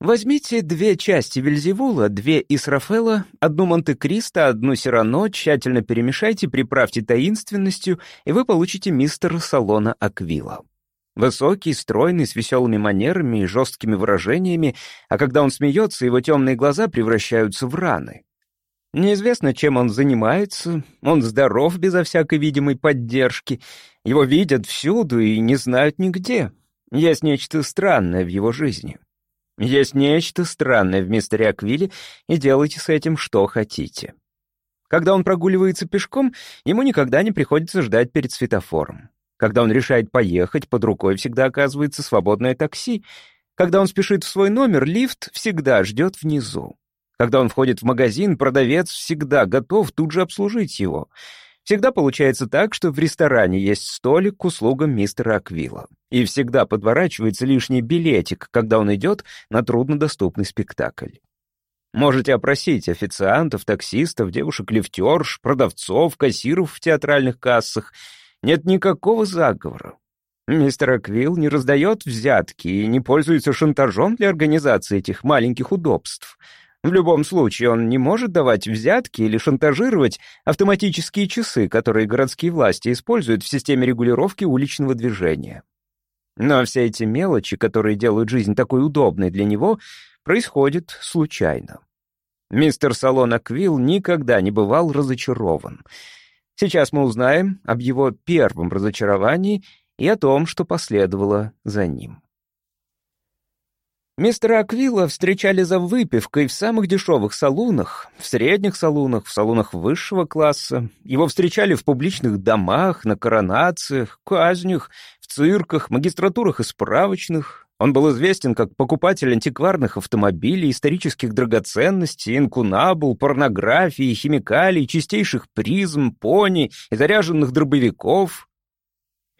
Возьмите две части Вельзевула, две Исрафела, одну Монте-Кристо, одну Сирано, тщательно перемешайте, приправьте таинственностью, и вы получите мистера Салона Аквила. Высокий, стройный, с веселыми манерами и жесткими выражениями, а когда он смеется, его темные глаза превращаются в раны. Неизвестно, чем он занимается, он здоров безо всякой видимой поддержки, его видят всюду и не знают нигде. Есть нечто странное в его жизни. Есть нечто странное в мистере Аквиле, и делайте с этим что хотите. Когда он прогуливается пешком, ему никогда не приходится ждать перед светофором. Когда он решает поехать, под рукой всегда оказывается свободное такси. Когда он спешит в свой номер, лифт всегда ждет внизу. Когда он входит в магазин, продавец всегда готов тут же обслужить его — Всегда получается так, что в ресторане есть столик к услугам мистера Аквила. И всегда подворачивается лишний билетик, когда он идет на труднодоступный спектакль. Можете опросить официантов, таксистов, девушек-лифтерш, продавцов, кассиров в театральных кассах. Нет никакого заговора. Мистер Аквилл не раздает взятки и не пользуется шантажом для организации этих маленьких удобств — в любом случае, он не может давать взятки или шантажировать автоматические часы, которые городские власти используют в системе регулировки уличного движения. Но все эти мелочи, которые делают жизнь такой удобной для него, происходят случайно. Мистер Салон Аквилл никогда не бывал разочарован. Сейчас мы узнаем об его первом разочаровании и о том, что последовало за ним. Мистера Аквила встречали за выпивкой в самых дешевых салунах, в средних салунах, в салунах высшего класса. Его встречали в публичных домах, на коронациях, казнях, в цирках, магистратурах и справочных. Он был известен как покупатель антикварных автомобилей, исторических драгоценностей, инкунабул, порнографии, химикалий, чистейших призм, пони и заряженных дробовиков,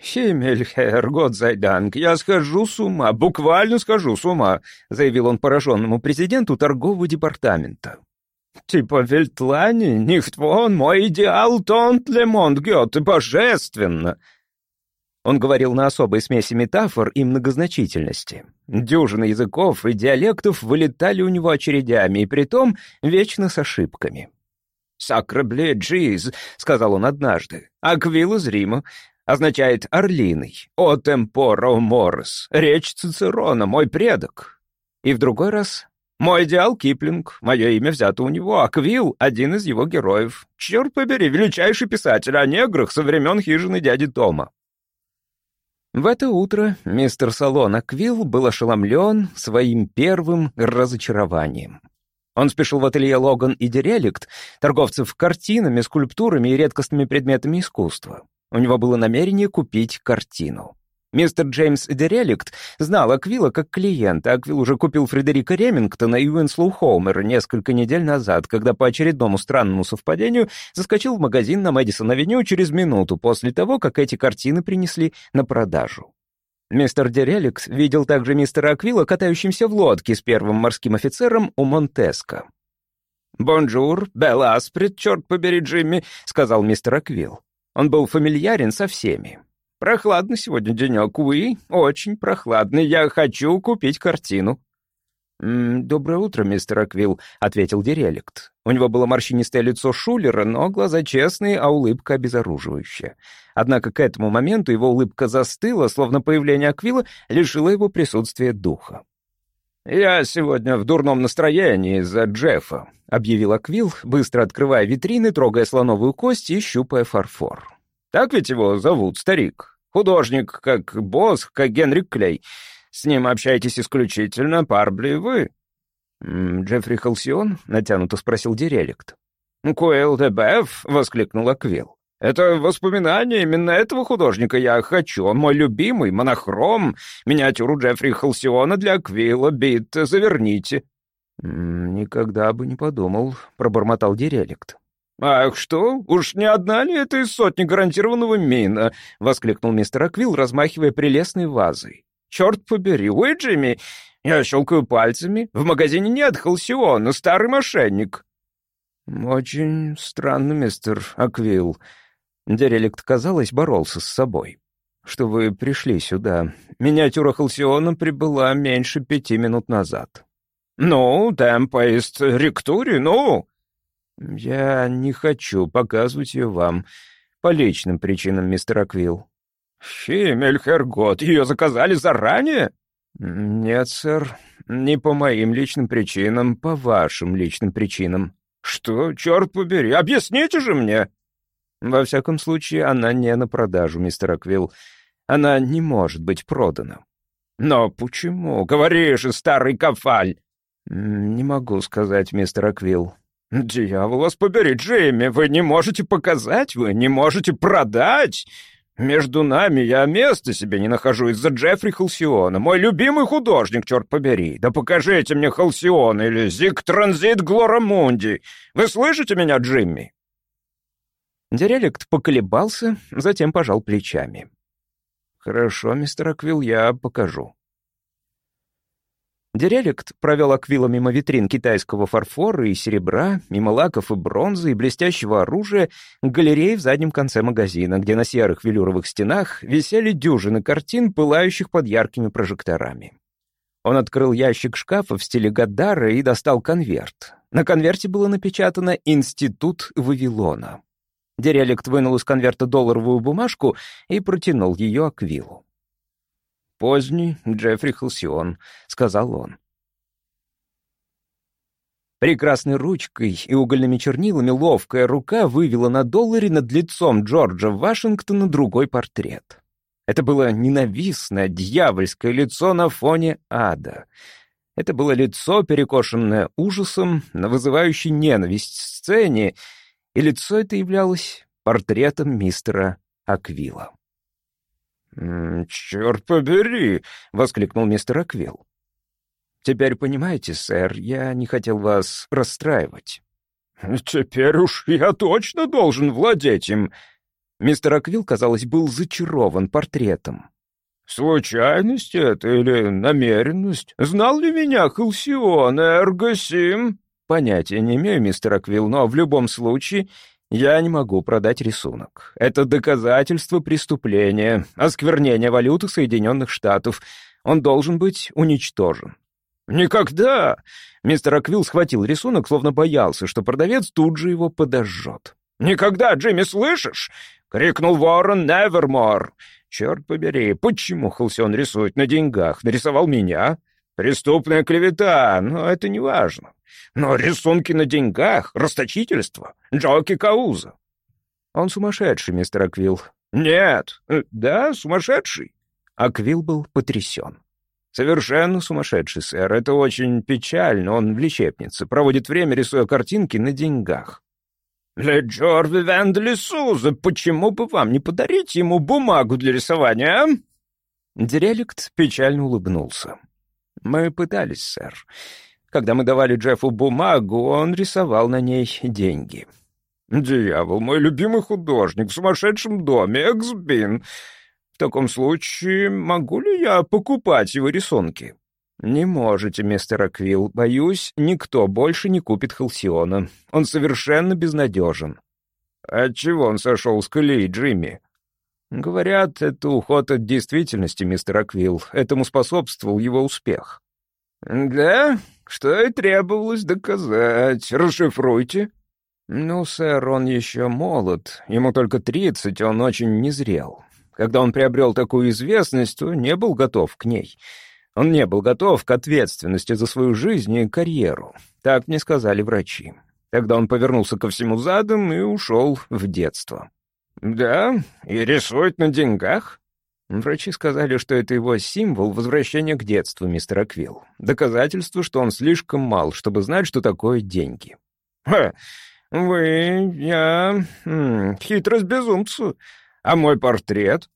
«Химмельхер, Годзайданг, я схожу с ума, буквально схожу с ума», заявил он пораженному президенту торгового департамента. «Типа Вельтлани, нихтвон, мой идеал тонт лемонт Гёте, божественно!» Он говорил на особой смеси метафор и многозначительности. Дюжины языков и диалектов вылетали у него очередями, и притом вечно с ошибками. «Сакрабле джиз», — сказал он однажды, — «аквил из Рима, означает «орлиный», «о темпоро морос», речь Цицерона, мой предок. И в другой раз «мой идеал Киплинг», мое имя взято у него, Аквил — один из его героев. Черт побери, величайший писатель о неграх со времен хижины дяди Тома. В это утро мистер Солон Аквил был ошеломлен своим первым разочарованием. Он спешил в ателье Логан и Дереликт, торговцев картинами, скульптурами и редкостными предметами искусства. У него было намерение купить картину. Мистер Джеймс Дереликт знал Аквила как клиента. Аквил уже купил Фредерика Ремингтона и Уинслоу Хоумера несколько недель назад, когда по очередному странному совпадению заскочил в магазин на Мэдисон-авеню через минуту после того, как эти картины принесли на продажу. Мистер Дереликт видел также мистера Аквила, катающимся в лодке с первым морским офицером у Монтеско. «Bonjour, bel esprit, черт побери, Джимми», — сказал мистер Аквил. Он был фамильярен со всеми. «Прохладный сегодня денек, увы, очень прохладный. Я хочу купить картину». «М -м, «Доброе утро, мистер Аквил», — ответил Дереликт. У него было морщинистое лицо Шулера, но глаза честные, а улыбка обезоруживающая. Однако к этому моменту его улыбка застыла, словно появление Аквилла лишило его присутствия духа. «Я сегодня в дурном настроении из-за Джеффа», — объявил Аквилл, быстро открывая витрины, трогая слоновую кость и щупая фарфор. «Так ведь его зовут, старик? Художник, как босс, как Генрик Клей. С ним общаетесь исключительно, Парбли, вы». «Джеффри Халсион?» — натянуто спросил Диреликт. «Куэлл де Беф!» — воскликнул Аквилл. Это воспоминание именно этого художника я хочу. Он мой любимый, монохром. Миниатюру Джеффри Халсиона для Аквила, бит, заверните». «Никогда бы не подумал», — пробормотал Диреликт. «Ах, что? Уж не одна ли это из сотни гарантированного мина?» — воскликнул мистер Аквил, размахивая прелестной вазой. «Черт побери, вы, Джимми? Я щелкаю пальцами. В магазине нет Халсиона, старый мошенник». «Очень странно, мистер Аквил», Дереликт, казалось, боролся с собой. «Что вы пришли сюда. Миниатюра Халсиона прибыла меньше пяти минут назад». «Ну, темпоист ректури, ну!» «Я не хочу показывать ее вам по личным причинам, мистер Аквилл». «Химмельхергот, ее заказали заранее?» «Нет, сэр, не по моим личным причинам, по вашим личным причинам». «Что, черт побери, объясните же мне!» «Во всяком случае, она не на продажу, мистер Аквилл. Она не может быть продана». «Но почему? Говори же, старый кафаль!» «Не могу сказать, мистер Аквилл». «Дьявол вас побери, Джейми, вы не можете показать, вы не можете продать!» «Между нами я места себе не нахожу из-за Джеффри Халсиона, мой любимый художник, черт побери. Да покажите мне Халсиона или Зиг Транзит Глорамунди. Вы слышите меня, Джимми?» Дирелект поколебался, затем пожал плечами. «Хорошо, мистер Аквилл, я покажу». Дирелект провел Аквила мимо витрин китайского фарфора и серебра, мимо лаков и бронзы и блестящего оружия к галерее в заднем конце магазина, где на серых велюровых стенах висели дюжины картин, пылающих под яркими прожекторами. Он открыл ящик шкафа в стиле Гаддара и достал конверт. На конверте было напечатано «Институт Вавилона». Дирелект вынул из конверта долларовую бумажку и протянул ее Аквилу. «Поздний Джеффри Халсион», — сказал он. Прекрасной ручкой и угольными чернилами ловкая рука вывела на долларе над лицом Джорджа Вашингтона другой портрет. Это было ненавистное, дьявольское лицо на фоне ада. Это было лицо, перекошенное ужасом на вызывающей ненависть сцене, и лицо это являлось портретом мистера Аквила. «Черт побери!» — воскликнул мистер Аквилл. «Теперь понимаете, сэр, я не хотел вас расстраивать». «Теперь уж я точно должен владеть им». Мистер Аквилл, казалось, был зачарован портретом. «Случайность это или намеренность? Знал ли меня Халсион Эргосим?» «Понятия не имею, мистер Аквилл, но в любом случае я не могу продать рисунок. Это доказательство преступления, осквернения валюты Соединенных Штатов. Он должен быть уничтожен. «Никогда!» Мистер Аквилл схватил рисунок, словно боялся, что продавец тут же его подожжет. «Никогда, Джимми, слышишь?» — крикнул ворон Невермор. «Черт побери, почему Халсион рисует на деньгах? Нарисовал меня? Преступная клевета, но это не важно. Но рисунки на деньгах, расточительство, Джоки Кауза. Он сумасшедший, мистер Аквилл. Нет, э, да, сумасшедший. Аквилл был потрясен. «Совершенно сумасшедший, сэр. Это очень печально. Он в лечебнице. Проводит время, рисуя картинки на деньгах». «Ле Джорви Вендли Суза, почему бы вам не подарить ему бумагу для рисования, а?» Печально улыбнулся. «Мы пытались, сэр. Когда мы давали Джеффу бумагу, он рисовал на ней деньги». «Дьявол, мой любимый художник в сумасшедшем доме, Эксбин. В таком случае могу ли я покупать его рисунки?» «Не можете, мистер Аквилл. Боюсь, никто больше не купит Халсиона. Он совершенно безнадежен». «Отчего он сошел с колеи, Джимми?» «Говорят, это уход от действительности, мистер Аквилл. Этому способствовал его успех». «Да? Что и требовалось доказать. Расшифруйте». «Ну, сэр, он еще молод. Ему только тридцать, он очень незрел. Когда он приобрел такую известность, то не был готов к ней. Он не был готов к ответственности за свою жизнь и карьеру. Так мне сказали врачи. Тогда он повернулся ко всему задом и ушел в детство». «Да? И рисует на деньгах?» Врачи сказали, что это его символ возвращения к детству, мистер Аквилл. Доказательство, что он слишком мал, чтобы знать, что такое деньги. «Ха! Вы... я... М, хитрость безумцу. А мой портрет?»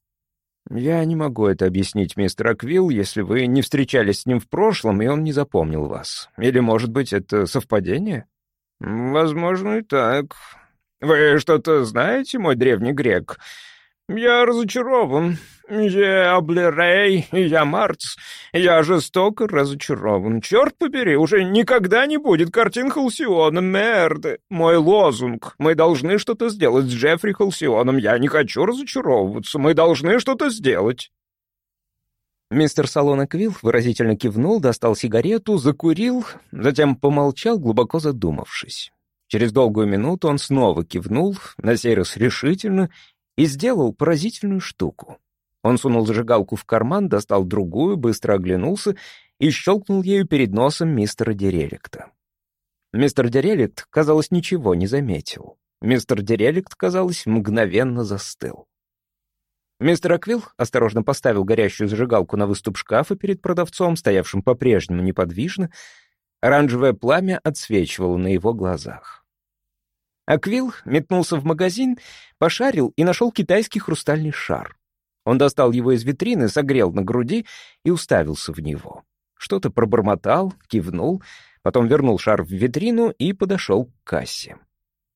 «Я не могу это объяснить, мистер Аквилл, если вы не встречались с ним в прошлом, и он не запомнил вас. Или, может быть, это совпадение?» «Возможно, и так. Вы что-то знаете, мой древний грек?» «Я разочарован. Я Облерей, я Марц. Я жестоко разочарован. Черт побери, уже никогда не будет картин Халсиона, мерды. Мой лозунг. Мы должны что-то сделать с Джеффри Халсионом. Я не хочу разочаровываться. Мы должны что-то сделать». Мистер Салона Квилл выразительно кивнул, достал сигарету, закурил, затем помолчал, глубоко задумавшись. Через долгую минуту он снова кивнул, на сей раз решительно, и сделал поразительную штуку. Он сунул зажигалку в карман, достал другую, быстро оглянулся и щелкнул ею перед носом мистера Дереликта. Мистер Дереликт, казалось, ничего не заметил. Мистер Дереликт, казалось, мгновенно застыл. Мистер Аквилл осторожно поставил горящую зажигалку на выступ шкафа перед продавцом, стоявшим по-прежнему неподвижно. Оранжевое пламя отсвечивало на его глазах. Аквилл метнулся в магазин, пошарил и нашел китайский хрустальный шар. Он достал его из витрины, согрел на груди и уставился в него. Что-то пробормотал, кивнул, потом вернул шар в витрину и подошел к кассе.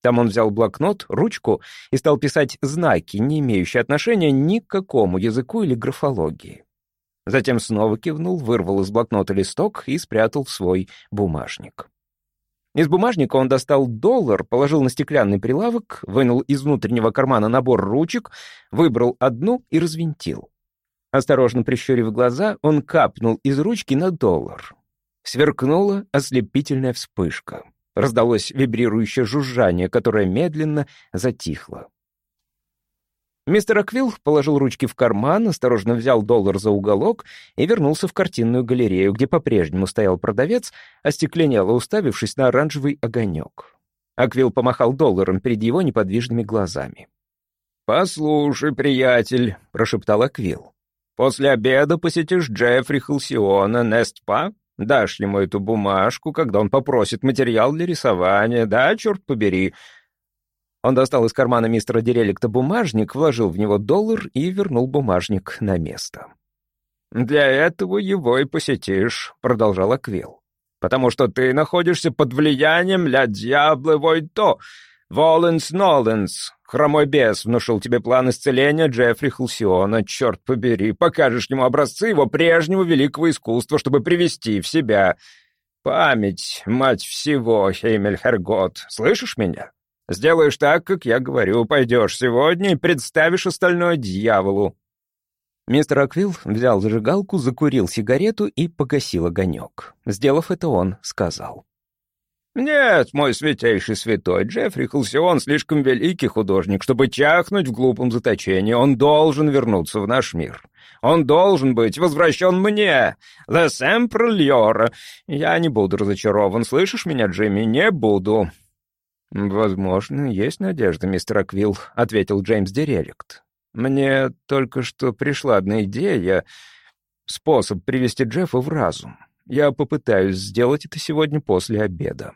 Там он взял блокнот, ручку и стал писать знаки, не имеющие отношения ни к какому языку или графологии. Затем снова кивнул, вырвал из блокнота листок и спрятал в свой бумажник. Из бумажника он достал доллар, положил на стеклянный прилавок, вынул из внутреннего кармана набор ручек, выбрал одну и развинтил. Осторожно прищурив глаза, он капнул из ручки на доллар. Сверкнула ослепительная вспышка. Раздалось вибрирующее жужжание, которое медленно затихло. Мистер Аквилл положил ручки в карман, осторожно взял доллар за уголок и вернулся в картинную галерею, где по-прежнему стоял продавец, остекленело уставившись на оранжевый огонек. Аквилл помахал долларом перед его неподвижными глазами. «Послушай, приятель», — прошептал Аквилл, — «после обеда посетишь Джеффри Халсиона, Нестпа, Дашь ему эту бумажку, когда он попросит материал для рисования, да, черт побери?» Он достал из кармана мистера Дереликта бумажник, вложил в него доллар и вернул бумажник на место. «Для этого его и посетишь», — продолжал Аквилл. «Потому что ты находишься под влиянием ля дьяблы войто, воленс-ноленс, Хромой бес внушил тебе план исцеления Джеффри Халсиона. Черт побери, покажешь ему образцы его прежнего великого искусства, чтобы привести в себя. Память, мать всего, Хеймель Хергот. Слышишь меня? Сделаешь так, как я говорю, пойдешь сегодня и представишь остальное дьяволу». Мистер Аквилл взял зажигалку, закурил сигарету и погасил огонек. Сделав это, он сказал. «Нет, мой святейший святой, Джеффри Халсион слишком великий художник, чтобы чахнуть в глупом заточении. Он должен вернуться в наш мир. Он должен быть возвращен мне. The Sempre. Я не буду разочарован. Слышишь меня, Джимми? Не буду». «Возможно, есть надежда, мистер Аквилл», — ответил Джеймс Дереликт. «Мне только что пришла одна идея, способ привести Джеффа в разум. Я попытаюсь сделать это сегодня после обеда».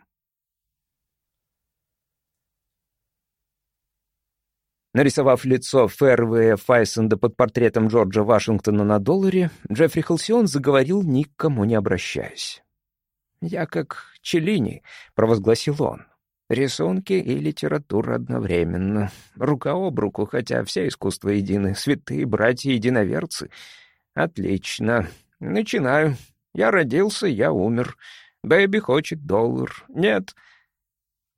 Нарисовав лицо Фервея Файсенда под портретом Джорджа Вашингтона на долларе, Джеффри Халсион заговорил, никому не обращаясь. «Я как Челлини», — провозгласил он. «Рисунки и литература одновременно. Рука об руку, хотя все искусства едины. Святые братья-единоверцы. Отлично. Начинаю. Я родился, я умер. Бэби хочет доллар. Нет,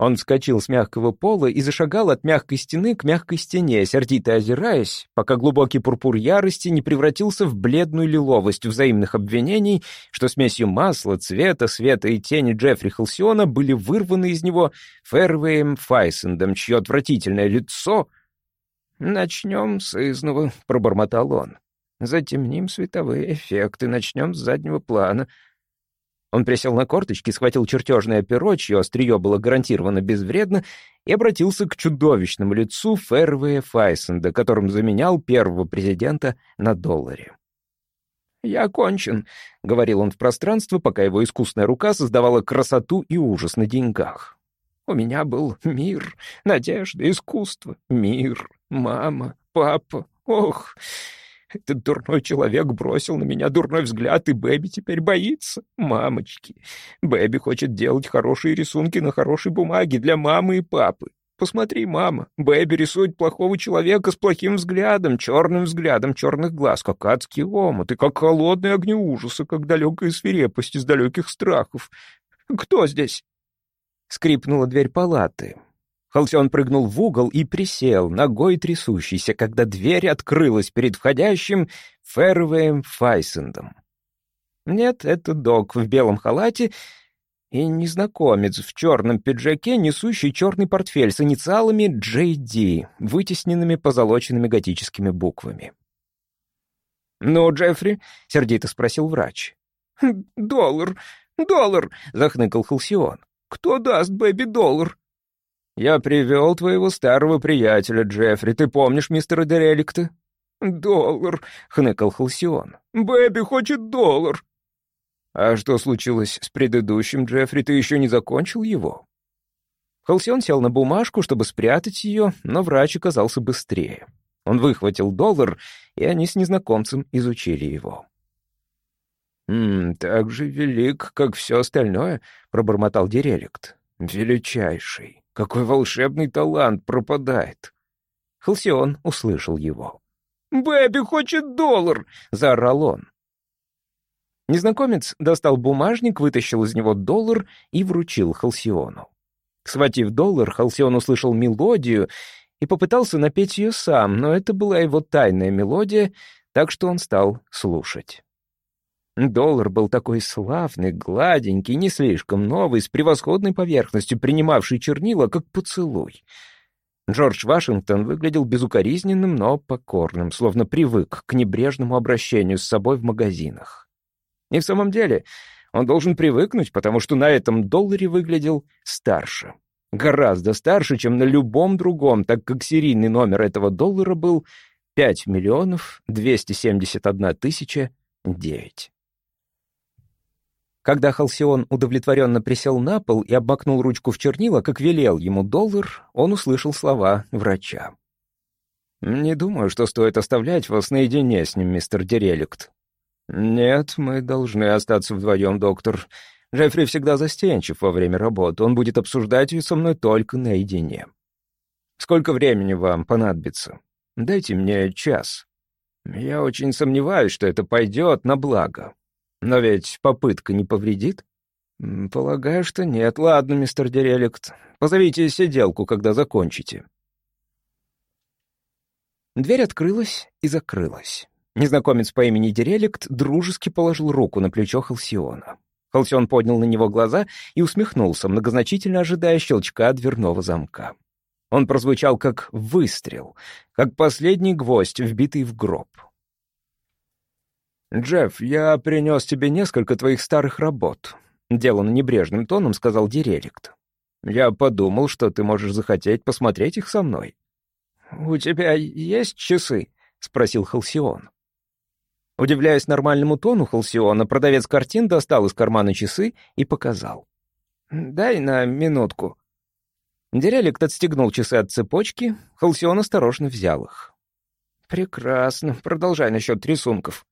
он вскочил с мягкого пола и зашагал от мягкой стены к мягкой стене, сердито озираясь, пока глубокий пурпур ярости не превратился в бледную лиловость взаимных обвинений, что смесью масла, цвета, света и тени Джеффри Халсиона были вырваны из него Фервеем Файсендом, чье отвратительное лицо... «Начнем с изного», — пробормотал он. «Затемним световые эффекты, начнем с заднего плана». Он присел на корточки, схватил чертежное перо, чье острие было гарантированно безвредно, и обратился к чудовищному лицу Фервея Файсенда, которым заменял первого президента на долларе. «Я окончен», — говорил он в пространство, пока его искусная рука создавала красоту и ужас на деньгах. «У меня был мир, надежда, искусство, мир, мама, папа. Ох, этот дурной человек бросил на меня дурной взгляд, и Бэби теперь боится. Мамочки. Бэби хочет делать хорошие рисунки на хорошей бумаге для мамы и папы. Посмотри, мама, Бэби рисует плохого человека с плохим взглядом, черным взглядом черных глаз, как адский омут, и как холодные огни ужаса, как далекая свирепость из далеких страхов. Кто здесь? Скрипнула дверь палаты. Халсион прыгнул в угол и присел, ногой трясущийся, когда дверь открылась перед входящим Фервеем Файсендом. Нет, это док в белом халате и незнакомец в черном пиджаке, несущий черный портфель с инициалами JD, вытесненными позолоченными готическими буквами. «Ну, Джеффри?» — сердито спросил врач. «Доллар, доллар!» — захныкал Халсион. «Кто даст Бэби доллар?» «Я привел твоего старого приятеля, Джеффри. Ты помнишь мистера Дереликта?» «Доллар», — хныкал Халсион. «Бэби хочет доллар». «А что случилось с предыдущим, Джеффри? Ты еще не закончил его?» Халсион сел на бумажку, чтобы спрятать ее, но врач оказался быстрее. Он выхватил доллар, и они с незнакомцем изучили его. «М -м, «Так же велик, как все остальное», — пробормотал Дереликт. «Величайший». Какой волшебный талант пропадает!» Халсион услышал его. «Бэби хочет доллар!» — заорал он. Незнакомец достал бумажник, вытащил из него доллар и вручил Халсиону. Схватив доллар, Халсион услышал мелодию и попытался напеть ее сам, но это была его тайная мелодия, так что он стал слушать. Доллар был такой славный, гладенький, не слишком новый, с превосходной поверхностью, принимавший чернила, как поцелуй. Джордж Вашингтон выглядел безукоризненным, но покорным, словно привык к небрежному обращению с собой в магазинах. И в самом деле он должен привыкнуть, потому что на этом долларе выглядел старше. Гораздо старше, чем на любом другом, так как серийный номер этого доллара был 5 миллионов 271 тысяча 9. Когда Халсион удовлетворенно присел на пол и обмакнул ручку в чернила, как велел ему доллар, он услышал слова врача. «Не думаю, что стоит оставлять вас наедине с ним, мистер Дереликт». «Нет, мы должны остаться вдвоем, доктор. Джеффри всегда застенчив во время работы. Он будет обсуждать ее со мной только наедине. Сколько времени вам понадобится? Дайте мне час. Я очень сомневаюсь, что это пойдет на благо». Но ведь попытка не повредит? Полагаю, что нет. Ладно, мистер Дереликт, позовите сиделку, когда закончите. Дверь открылась и закрылась. Незнакомец по имени Дереликт дружески положил руку на плечо Халсиона. Халсион поднял на него глаза и усмехнулся, многозначительно ожидая щелчка дверного замка. Он прозвучал как выстрел, как последний гвоздь, вбитый в гроб. «Джефф, я принес тебе несколько твоих старых работ», — деланно небрежным тоном сказал Диреликт. «Я подумал, что ты можешь захотеть посмотреть их со мной». «У тебя есть часы?» — спросил Халсион. Удивляясь нормальному тону Халсиона, продавец картин достал из кармана часы и показал. «Дай на минутку». Диреликт отстегнул часы от цепочки, Халсион осторожно взял их. «Прекрасно. Продолжай насчет рисунков».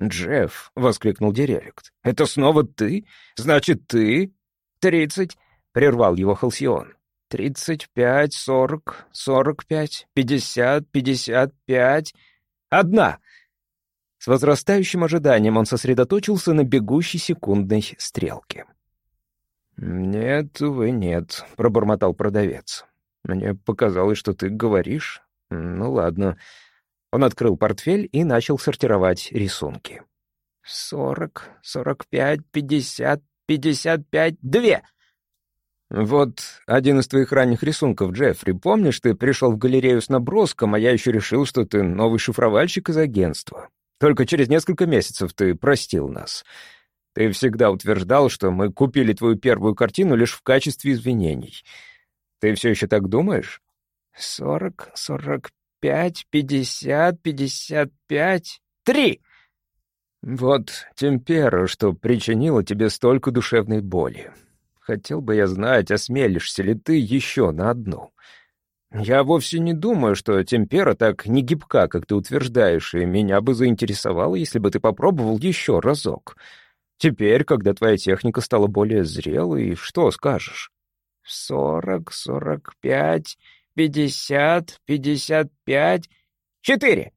«Джефф», — воскликнул Директ, — «это снова ты? Значит, ты?» «Тридцать», — прервал его Халсион. «Тридцать пять, сорок, сорок пять, пятьдесят, пятьдесят пять...» «Одна!» С возрастающим ожиданием он сосредоточился на бегущей секундной стрелке. «Нет, увы, нет», — пробормотал продавец. «Мне показалось, что ты говоришь. Ну ладно». Он открыл портфель и начал сортировать рисунки. «Сорок, сорок пять, пятьдесят, пятьдесят пять, две!» «Вот один из твоих ранних рисунков, Джеффри. Помнишь, ты пришел в галерею с наброском, а я еще решил, что ты новый шифровальщик из агентства. Только через несколько месяцев ты простил нас. Ты всегда утверждал, что мы купили твою первую картину лишь в качестве извинений. Ты все еще так думаешь?» «Сорок, сорок пять, пятьдесят, пятьдесят пять, три!» «Вот темпера, что причинила тебе столько душевной боли. Хотел бы я знать, осмелишься ли ты еще на одну. Я вовсе не думаю, что темпера так не гибка, как ты утверждаешь, и меня бы заинтересовало, если бы ты попробовал еще разок. Теперь, когда твоя техника стала более зрелой, что скажешь?» «Сорок, сорок пять...» пятьдесят, пятьдесят пять, четыре.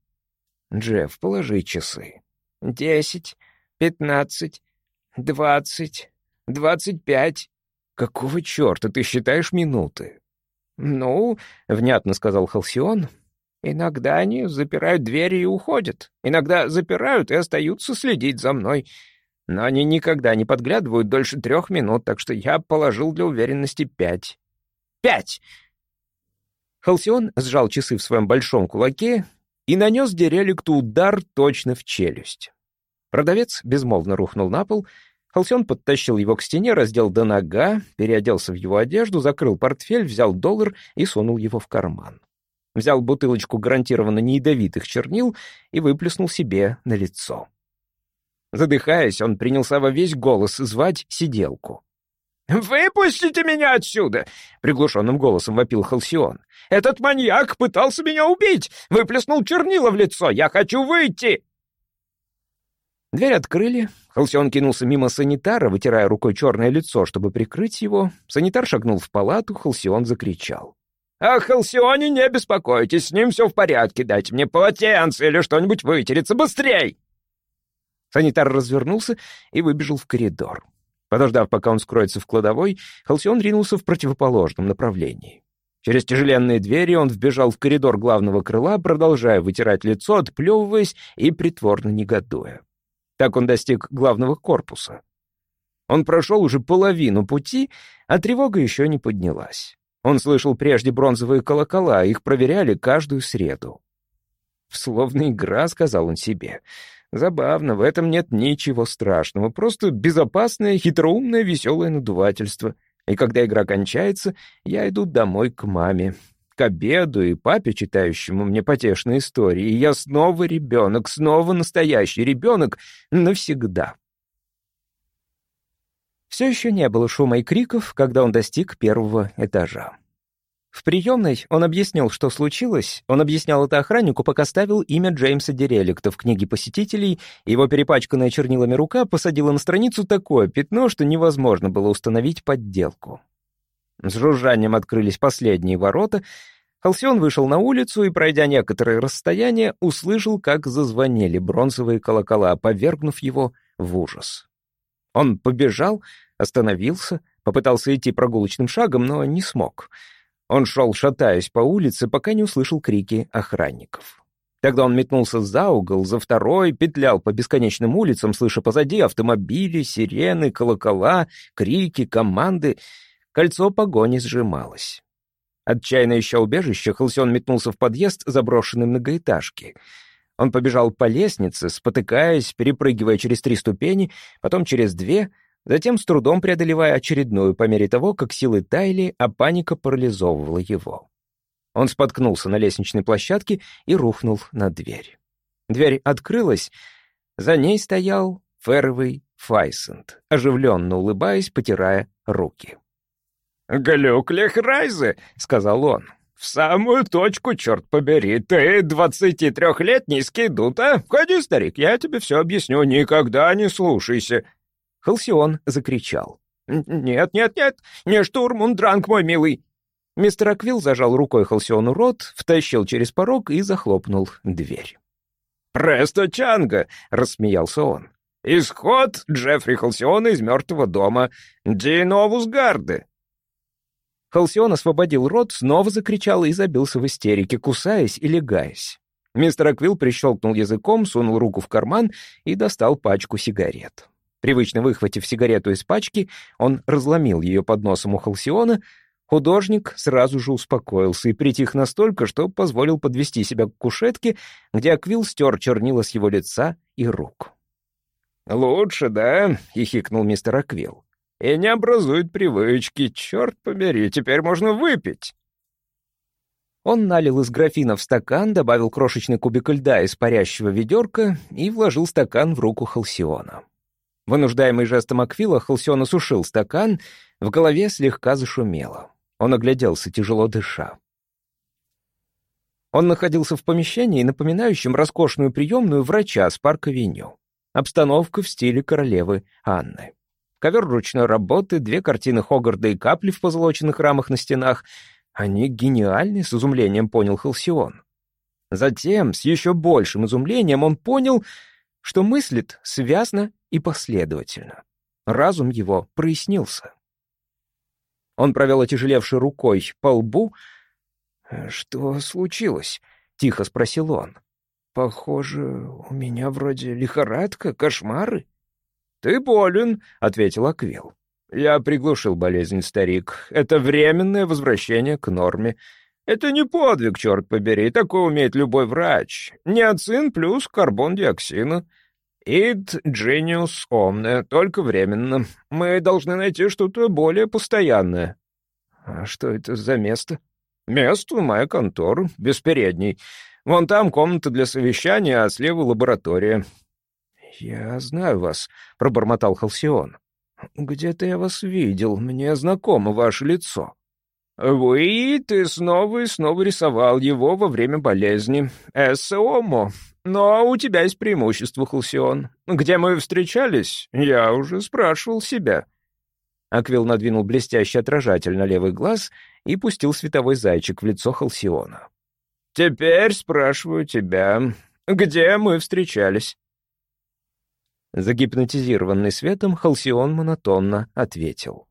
Джефф, положи часы. Десять, пятнадцать, двадцать, двадцать пять. Какого черта ты считаешь минуты? «Ну», — внятно сказал Халсион, — «иногда они запирают двери и уходят. Иногда запирают и остаются следить за мной. Но они никогда не подглядывают дольше трех минут, так что я положил для уверенности пять». «Пять!» Халсион сжал часы в своем большом кулаке и нанес Дереликту удар точно в челюсть. Продавец безмолвно рухнул на пол. Халсион подтащил его к стене, раздел до нога, переоделся в его одежду, закрыл портфель, взял доллар и сунул его в карман. Взял бутылочку гарантированно неядовитых чернил и выплеснул себе на лицо. Задыхаясь, он принялся во весь голос звать сиделку. «Выпустите меня отсюда!» — приглушенным голосом вопил Халсион. «Этот маньяк пытался меня убить! Выплеснул чернила в лицо! Я хочу выйти!» Дверь открыли. Халсион кинулся мимо санитара, вытирая рукой черное лицо, чтобы прикрыть его. Санитар шагнул в палату, Халсион закричал. «О Халсионе не беспокойтесь, с ним все в порядке. Дайте мне полотенце или что-нибудь вытереться быстрей!» Санитар развернулся и выбежал в коридор. Подождав, пока он скроется в кладовой, Халсион ринулся в противоположном направлении. Через тяжеленные двери он вбежал в коридор главного крыла, продолжая вытирать лицо, отплевываясь и притворно негодуя. Так он достиг главного корпуса. Он прошел уже половину пути, а тревога еще не поднялась. Он слышал прежде бронзовые колокола, их проверяли каждую среду. «Словно игра», — сказал он себе. Забавно, в этом нет ничего страшного, просто безопасное, хитроумное, веселое надувательство. И когда игра кончается, я иду домой к маме, к обеду и папе, читающему мне потешные истории, и я снова ребенок, снова настоящий ребенок навсегда. Все еще не было шума и криков, когда он достиг первого этажа. В приемной он объяснил, что случилось. Он объяснял это охраннику, пока ставил имя Джеймса Дереликта в книге посетителей. Его перепачканная чернилами рука посадила на страницу такое пятно, что невозможно было установить подделку. С жужжанием открылись последние ворота. Халсион вышел на улицу и, пройдя некоторое расстояние, услышал, как зазвонили бронзовые колокола, повергнув его в ужас. Он побежал, остановился, попытался идти прогулочным шагом, но не смог — он шел, шатаясь по улице, пока не услышал крики охранников. Тогда он метнулся за угол, за второй, петлял по бесконечным улицам, слыша позади автомобили, сирены, колокола, крики, команды. Кольцо погони сжималось. Отчаянно ища убежище, Халсион метнулся в подъезд заброшенной многоэтажки. Он побежал по лестнице, спотыкаясь, перепрыгивая через три ступени, потом через две — затем с трудом преодолевая очередную по мере того, как силы таяли, а паника парализовывала его. Он споткнулся на лестничной площадке и рухнул на дверь. Дверь открылась, за ней стоял Фервей Файсент, оживленно улыбаясь, потирая руки. «Глюк Лехрайзе», — сказал он, — «в самую точку, черт побери, ты двадцати трехлетний скидут, а? Входи, старик, я тебе все объясню, никогда не слушайся». Халсион закричал. «Нет, нет, нет, не штурмундранг, мой милый!» Мистер Аквилл зажал рукой Халсиону рот, втащил через порог и захлопнул дверь. «Престо Чанга!» — рассмеялся он. «Исход Джеффри Халсиона из мертвого дома. Диновус Гарды!» Халсион освободил рот, снова закричал и забился в истерике, кусаясь и легаясь. Мистер Аквилл прищелкнул языком, сунул руку в карман и достал пачку сигарет. Привычно выхватив сигарету из пачки, он разломил ее под носом у Халсиона. Художник сразу же успокоился и притих настолько, что позволил подвести себя к кушетке, где Аквил стер чернила с его лица и рук. «Лучше, да?» — хихикнул мистер Аквил. «И не образует привычки. Черт побери, теперь можно выпить». Он налил из графина в стакан, добавил крошечный кубик льда из парящего ведерка и вложил стакан в руку Халсиона. Вынуждаемый жестом Аквила, Халсион осушил стакан, в голове слегка зашумело. Он огляделся, тяжело дыша. Он находился в помещении, напоминающем роскошную приемную врача с парк-авеню. Обстановка в стиле королевы Анны. Ковер ручной работы, две картины Хогарда и капли в позолоченных рамах на стенах. Они гениальны, с изумлением понял Халсион. Затем, с еще большим изумлением, он понял, что мыслит связно и последовательно. Разум его прояснился. Он провел отяжелевшей рукой по лбу. «Что случилось?» — тихо спросил он. «Похоже, у меня вроде лихорадка, кошмары». «Ты болен», — ответил Аквил. «Я приглушил болезнь, старик. Это временное возвращение к норме. Это не подвиг, черт побери, такое умеет любой врач. Неоцин плюс карбон диоксина. Ид Genius Omne, только временно. Мы должны найти что-то более постоянное». «А что это за место?» «Место — моя контора, без передней. Вон там комната для совещания, а слева лаборатория». «Я знаю вас», — пробормотал Халсион. «Где-то я вас видел, мне знакомо ваше лицо». «Вы, ты снова и снова рисовал его во время болезни. Эссеомо. Но у тебя есть преимущество, Халсион. Где мы встречались, я уже спрашивал себя». Аквил надвинул блестящий отражатель на левый глаз и пустил световой зайчик в лицо Халсиона. «Теперь спрашиваю тебя, где мы встречались?» Загипнотизированный светом, Халсион монотонно ответил.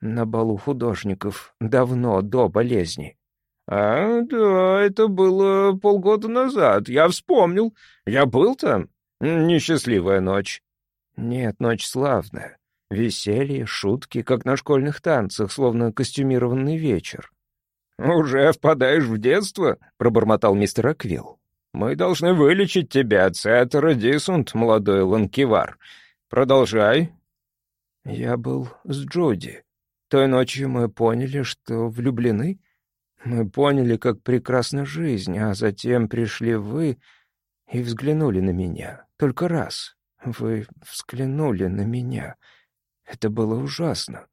«На балу художников, давно, до болезни». «А, да, это было полгода назад, я вспомнил. Я был там. Несчастливая ночь». «Нет, ночь славная. Веселье, шутки, как на школьных танцах, словно костюмированный вечер». «Уже впадаешь в детство?» — пробормотал мистер Аквилл. «Мы должны вылечить тебя, Цетера Дисунт, молодой ланкивар. Продолжай». «Я был с Джуди. Той ночью мы поняли, что влюблены. Мы поняли, как прекрасна жизнь, а затем пришли вы и взглянули на меня. Только раз. Вы взглянули на меня. Это было ужасно.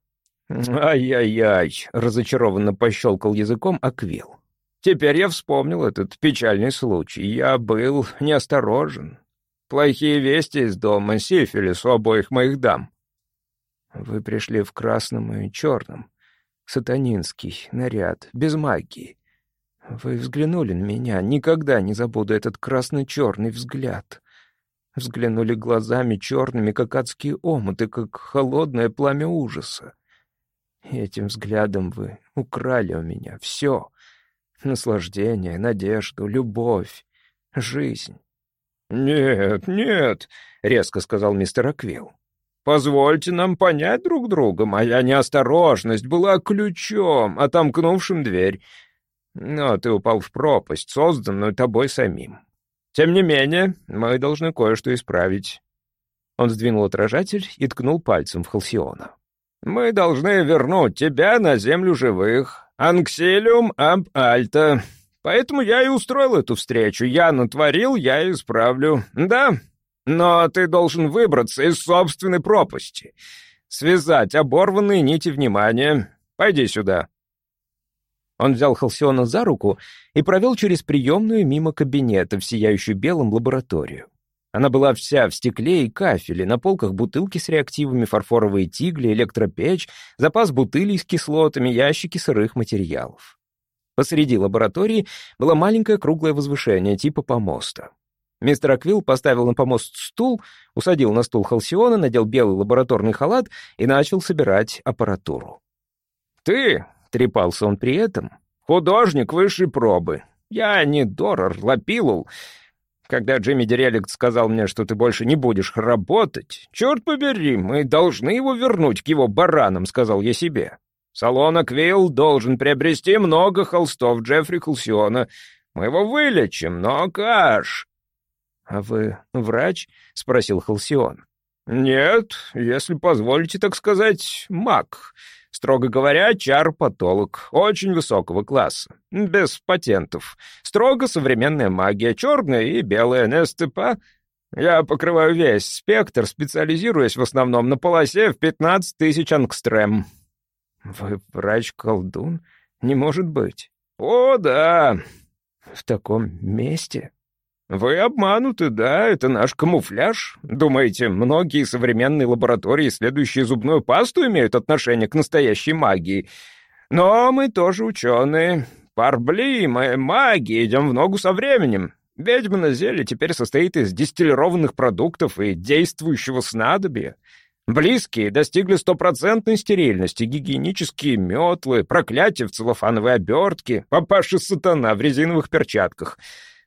«Ай-яй-яй!» — разочарованно пощелкал языком Аквил. «Теперь я вспомнил этот печальный случай. Я был неосторожен. Плохие вести из дома, сифилис у обоих моих дам». «Вы пришли в красном и черном. Сатанинский наряд, без магии. Вы взглянули на меня, никогда не забуду этот красно-черный взгляд. Взглянули глазами черными, как адские омуты, как холодное пламя ужаса. Этим взглядом вы украли у меня все. Наслаждение, надежду, любовь, жизнь. «Нет, нет», — резко сказал мистер Аквилл. «Позвольте нам понять друг друга. Моя неосторожность была ключом, отомкнувшим дверь. Но ты упал в пропасть, созданную тобой самим. Тем не менее, мы должны кое-что исправить». Он сдвинул отражатель и ткнул пальцем в Халсиона. Мы должны вернуть тебя на землю живых. Анксилиум аб альта. Поэтому я и устроил эту встречу. Я натворил, я исправлю. Да, но ты должен выбраться из собственной пропасти. Связать оборванные нити внимания. Пойди сюда». Он взял Халсиона за руку и провел через приемную мимо кабинета в сияющую белом лабораторию. Она была вся в стекле и кафеле, на полках бутылки с реактивами, фарфоровые тигли, электропечь, запас бутылей с кислотами, ящики сырых материалов. Посреди лаборатории было маленькое круглое возвышение типа помоста. Мистер Аквилл поставил на помост стул, усадил на стул Халсиона, надел белый лабораторный халат и начал собирать аппаратуру. «Ты», — трепался он при этом, — «художник высшей пробы. Я не Дорор Лапилул, когда Джимми Диреликт сказал мне, что ты больше не будешь работать, черт побери, мы должны его вернуть к его баранам, сказал я себе. Салон Аквилл должен приобрести много холстов Джеффри Халсиона. Мы его вылечим, но каш. «А вы врач?» — спросил Халсион. «Нет, если позволите так сказать, маг. Строго говоря, чар-патолог. Очень высокого класса. Без патентов. Строго современная магия. Черная и белая НСТП. Я покрываю весь спектр, специализируясь в основном на полосе в 15 тысяч ангстрем. Вы врач-колдун? Не может быть. О, да. В таком месте? «Вы обмануты, да, это наш камуфляж. Думаете, многие современные лаборатории, исследующие зубную пасту, имеют отношение к настоящей магии? Но мы тоже ученые. Парбли, мы маги, идем в ногу со временем. Ведьмино зелье теперь состоит из дистиллированных продуктов и действующего снадобья. Близкие достигли стопроцентной стерильности, гигиенические метлы, проклятия в целлофановой обертке, папаша сатана в резиновых перчатках.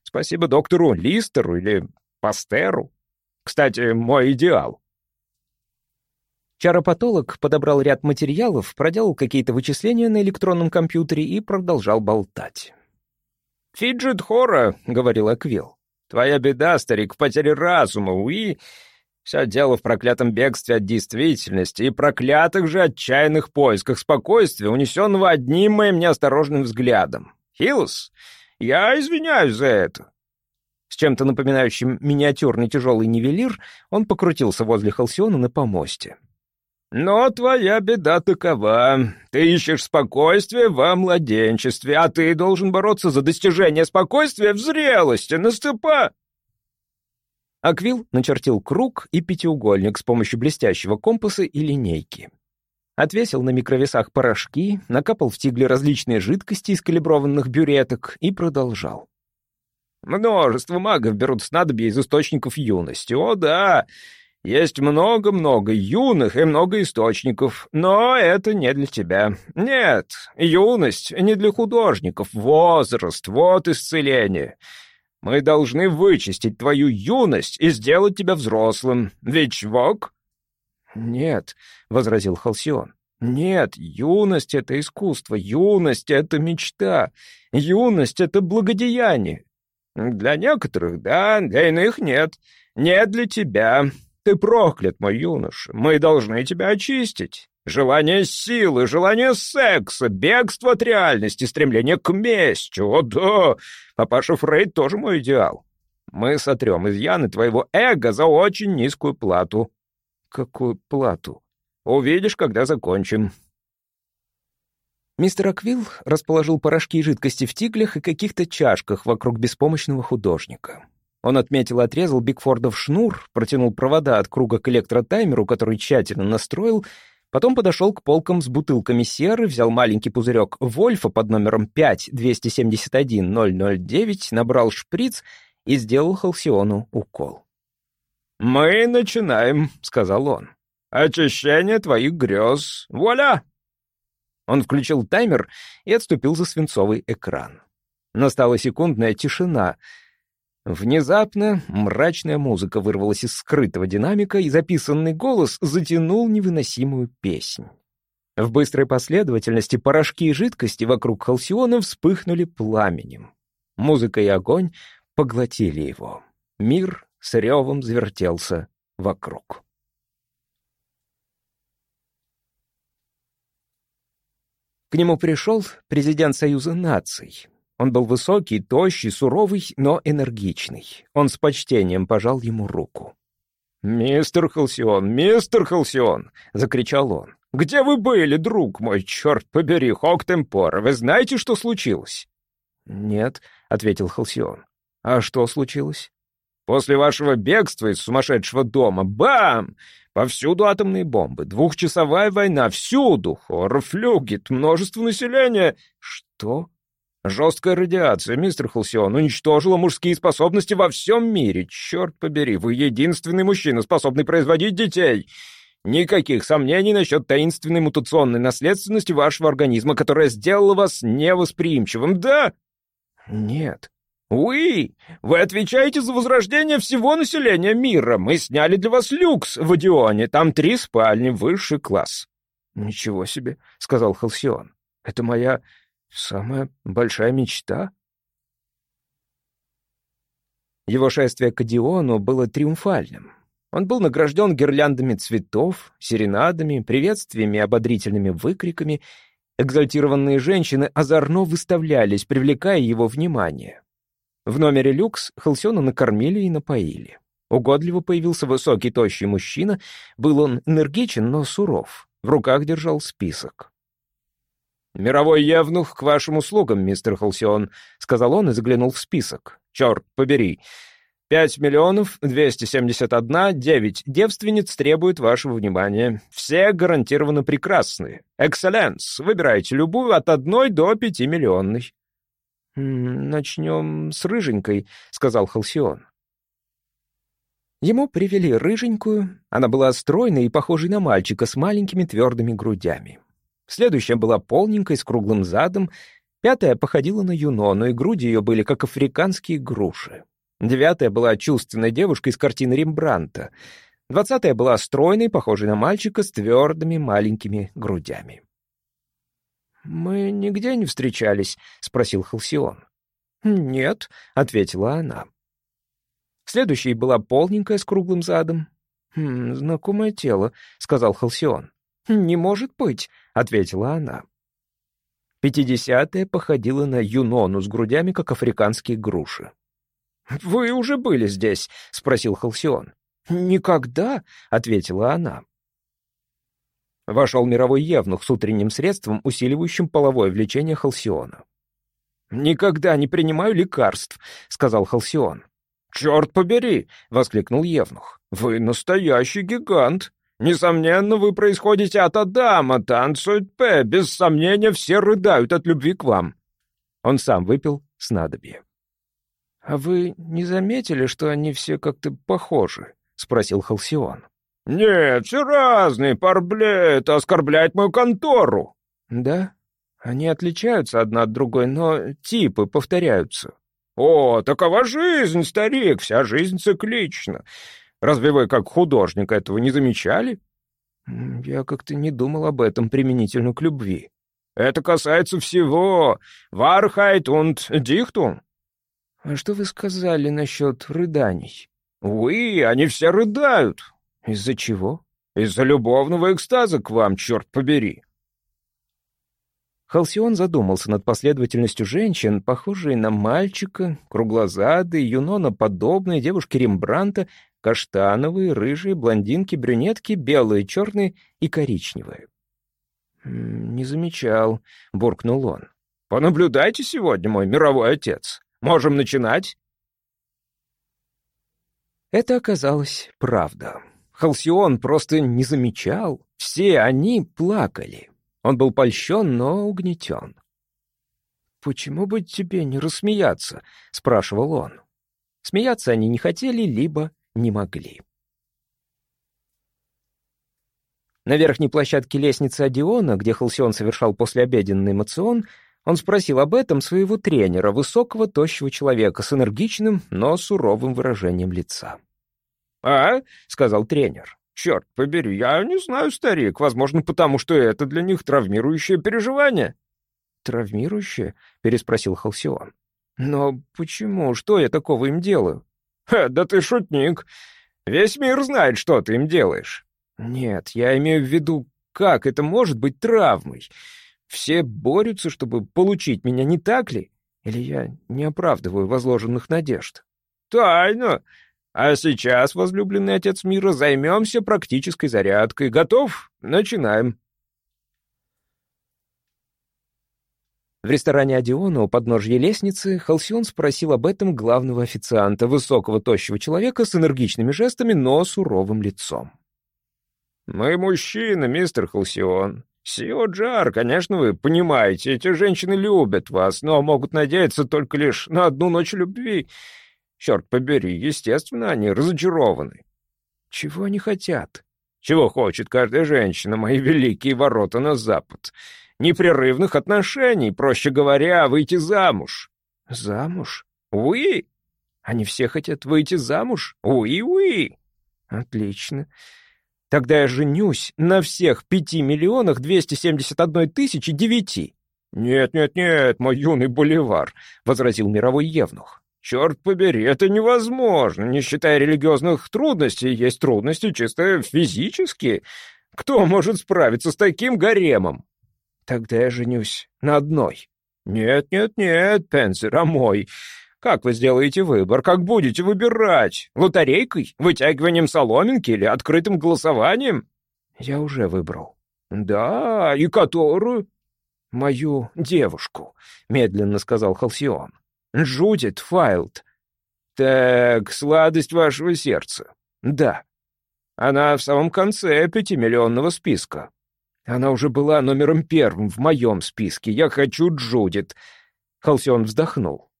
Спасибо доктору Листеру или Пастеру. Кстати, мой идеал. Чаропатолог подобрал ряд материалов, проделал какие-то вычисления на электронном компьютере и продолжал болтать. «Фиджит Хора», — говорил Аквил, — «твоя беда, старик, в потере разума, уи...» Все дело в проклятом бегстве от действительности и проклятых же отчаянных поисках спокойствия, унесенного одним моим неосторожным взглядом. Hélas, я извиняюсь за это. С чем-то напоминающим миниатюрный тяжелый нивелир, он покрутился возле Халсиона на помосте. «Но твоя беда такова. Ты ищешь спокойствие во младенчестве, а ты должен бороться за достижение спокойствия в зрелости. Наступа!» Аквил начертил круг и пятиугольник с помощью блестящего компаса и линейки. Отвесил на микровесах порошки, накапал в тигле различные жидкости из калиброванных бюреток и продолжал. «Множество магов берут снадобья из источников юности. О да, есть много-много юных и много источников, но это не для тебя. Нет, юность не для художников, возраст — вот исцеление». Мы должны вычистить твою юность и сделать тебя взрослым. Ведь чвок?» «Нет», — возразил Халсион. «Нет, юность — это искусство, юность — это мечта, юность — это благодеяние». «Для некоторых — да, для иных — нет. Не для тебя. Ты проклят, мой юноша. Мы должны тебя очистить. Желание силы, желание секса, бегство от реальности, стремление к мести. О да, папаша Фрейд тоже мой идеал. Мы сотрем изъяны твоего эго за очень низкую плату. Какую плату? Увидишь, когда закончим. Мистер Аквилл расположил порошки и жидкости в тиглях и каких-то чашках вокруг беспомощного художника. Он отметил и отрезал Бигфордов шнур, протянул провода от круга к электротаймеру, который тщательно настроил, Потом подошел к полкам с бутылками серы, взял маленький пузырек Вольфа под номером 5-271-009, набрал шприц и сделал Халсиону укол. «Мы начинаем», — сказал он. «Очищение твоих грез. Вуаля!» Он включил таймер и отступил за свинцовый экран. Настала секундная тишина — Внезапно мрачная музыка вырвалась из скрытого динамика, и записанный голос затянул невыносимую песнь. В быстрой последовательности порошки и жидкости вокруг халсиона вспыхнули пламенем. Музыка и огонь поглотили его. Мир с ревом завертелся вокруг. К нему пришел президент Союза наций, он был высокий, тощий, суровый, но энергичный. Он с почтением пожал ему руку. «Мистер Халсион, мистер Халсион!» — закричал он. «Где вы были, друг мой, черт побери, Хоктемпора? Вы знаете, что случилось?» «Нет», — ответил Халсион. «А что случилось?» «После вашего бегства из сумасшедшего дома, бам! Повсюду атомные бомбы, двухчасовая война, всюду, хоррор-флюгет, множество населения...» «Что?» Жесткая радиация, мистер Халсион, уничтожила мужские способности во всем мире. Черт побери, вы единственный мужчина, способный производить детей. Никаких сомнений насчет таинственной мутационной наследственности вашего организма, которая сделала вас невосприимчивым, да? Нет. Уи, вы отвечаете за возрождение всего населения мира. Мы сняли для вас люкс в Одионе. Там три спальни, высший класс. Ничего себе, сказал Халсион. Это моя Самая большая мечта? Его шествие к Одиону было триумфальным. Он был награжден гирляндами цветов, серенадами, приветствиями и ободрительными выкриками. Экзальтированные женщины озорно выставлялись, привлекая его внимание. В номере люкс Халсиона накормили и напоили. Угодливо появился высокий, тощий мужчина. Был он энергичен, но суров. В руках держал список. «Мировой евнух к вашим услугам, мистер Халсион», — сказал он и заглянул в список. «Черт побери. Пять миллионов двести семьдесят одна, девять девственниц требуют вашего внимания. Все гарантированно прекрасные. Экселленс. Выбирайте любую от одной до пяти миллионной». «Начнем с рыженькой», — сказал Халсион. Ему привели рыженькую, она была стройной и похожей на мальчика с маленькими твердыми грудями. Следующая была полненькой, с круглым задом, пятая походила на юно, но и груди ее были как африканские груши. Девятая была чувственной девушкой из картины Рембранта. Двадцатая была стройной, похожей на мальчика с твердыми маленькими грудями. «Мы нигде не встречались?» — спросил Халсион. «Нет», — ответила она. Следующей была полненькая с круглым задом. «Хм, знакомое тело», — сказал Халсион. «Не может быть», — ответила она. Пятидесятая походила на юнону с грудями, как африканские груши. «Вы уже были здесь?» — спросил Халсион. «Никогда», — ответила она. Вошел мировой евнух с утренним средством, усиливающим половое влечение Халсиона. «Никогда не принимаю лекарств», — сказал Халсион. «Черт побери!» — воскликнул Евнух. «Вы настоящий гигант! Несомненно, вы происходите от Адама, танцует П. Без сомнения, все рыдают от любви к вам». Он сам выпил снадобье. «А вы не заметили, что они все как-то похожи?» — спросил Халсион. «Нет, все разные, parbleu, это оскорбляет мою контору». «Да? Они отличаются одна от другой, но типы повторяются». «О, такова жизнь, старик, вся жизнь циклична. Разве вы, как художник, этого не замечали?» «Я как-то не думал об этом применительно к любви». «Это касается всего. Wahrheit und Dichtung». «А что вы сказали насчет рыданий?» «Вы, они все рыдают». «Из-за чего?» «Из-за любовного экстаза к вам, черт побери». Халсион задумался над последовательностью женщин, похожей на мальчика, круглозадые, юнона-подобные, девушки Рембранта, каштановые, рыжие, блондинки, брюнетки, белые, черные и коричневые. «Не замечал», — буркнул он. «Понаблюдайте сегодня, мой мировой отец. Можем начинать?» Это оказалось правда. Халсион просто не замечал. Все они плакали. Он был польщен, но угнетен. «Почему бы тебе не рассмеяться?» — спрашивал он. Смеяться они не хотели, либо не могли. На верхней площадке лестницы Одиона, где Халсион совершал послеобеденный эмоцион, он спросил об этом своего тренера, высокого, тощего человека с энергичным, но суровым выражением лица. «А?» — сказал тренер. «Черт побери, я не знаю, старик. Возможно, потому что это для них травмирующее переживание». «Травмирующее?» — переспросил Халсион. «Но почему? Что я такого им делаю?» «Ха, да ты шутник. Весь мир знает, что ты им делаешь». «Нет, я имею в виду, как это может быть травмой? Все борются, чтобы получить меня, не так ли? Или я не оправдываю возложенных надежд?» «Тайна. А сейчас, возлюбленный отец мира, займемся практической зарядкой. Готов? Начинаем. В ресторане Одиона у подножья лестницы Халсион спросил об этом главного официанта, высокого тощего человека с энергичными жестами, но суровым лицом. «Мы мужчины, мистер Халсион. Сио Джар, конечно, вы понимаете, эти женщины любят вас, но могут надеяться только лишь на одну ночь любви. Черт побери, естественно, они разочарованы. Чего они хотят? Чего хочет каждая женщина, мои великие ворота на запад? Непрерывных отношений, проще говоря, выйти замуж. Замуж? Уи? Они все хотят выйти замуж? Уи-уи. Отлично. Тогда я женюсь на всех пяти миллионах двести семьдесят одной тысячи девяти. «Нет-нет-нет, мой юный боливар», — возразил мировой евнух. Черт побери, это невозможно. Не считая религиозных трудностей, есть трудности чисто физические. Кто может справиться с таким гаремом? Тогда я женюсь на одной. Нет, нет, нет, Пенсер, а мой. Как вы сделаете выбор? Как будете выбирать? Лотерейкой? Вытягиванием соломинки или открытым голосованием? Я уже выбрал. Да, и которую? Мою девушку, медленно сказал Халсион. Джудит Файлд. Так, сладость вашего сердца. Да. Она в самом конце пятимиллионного списка. Она уже была номером первым в моем списке. Я хочу Джудит. Халсион вздохнул.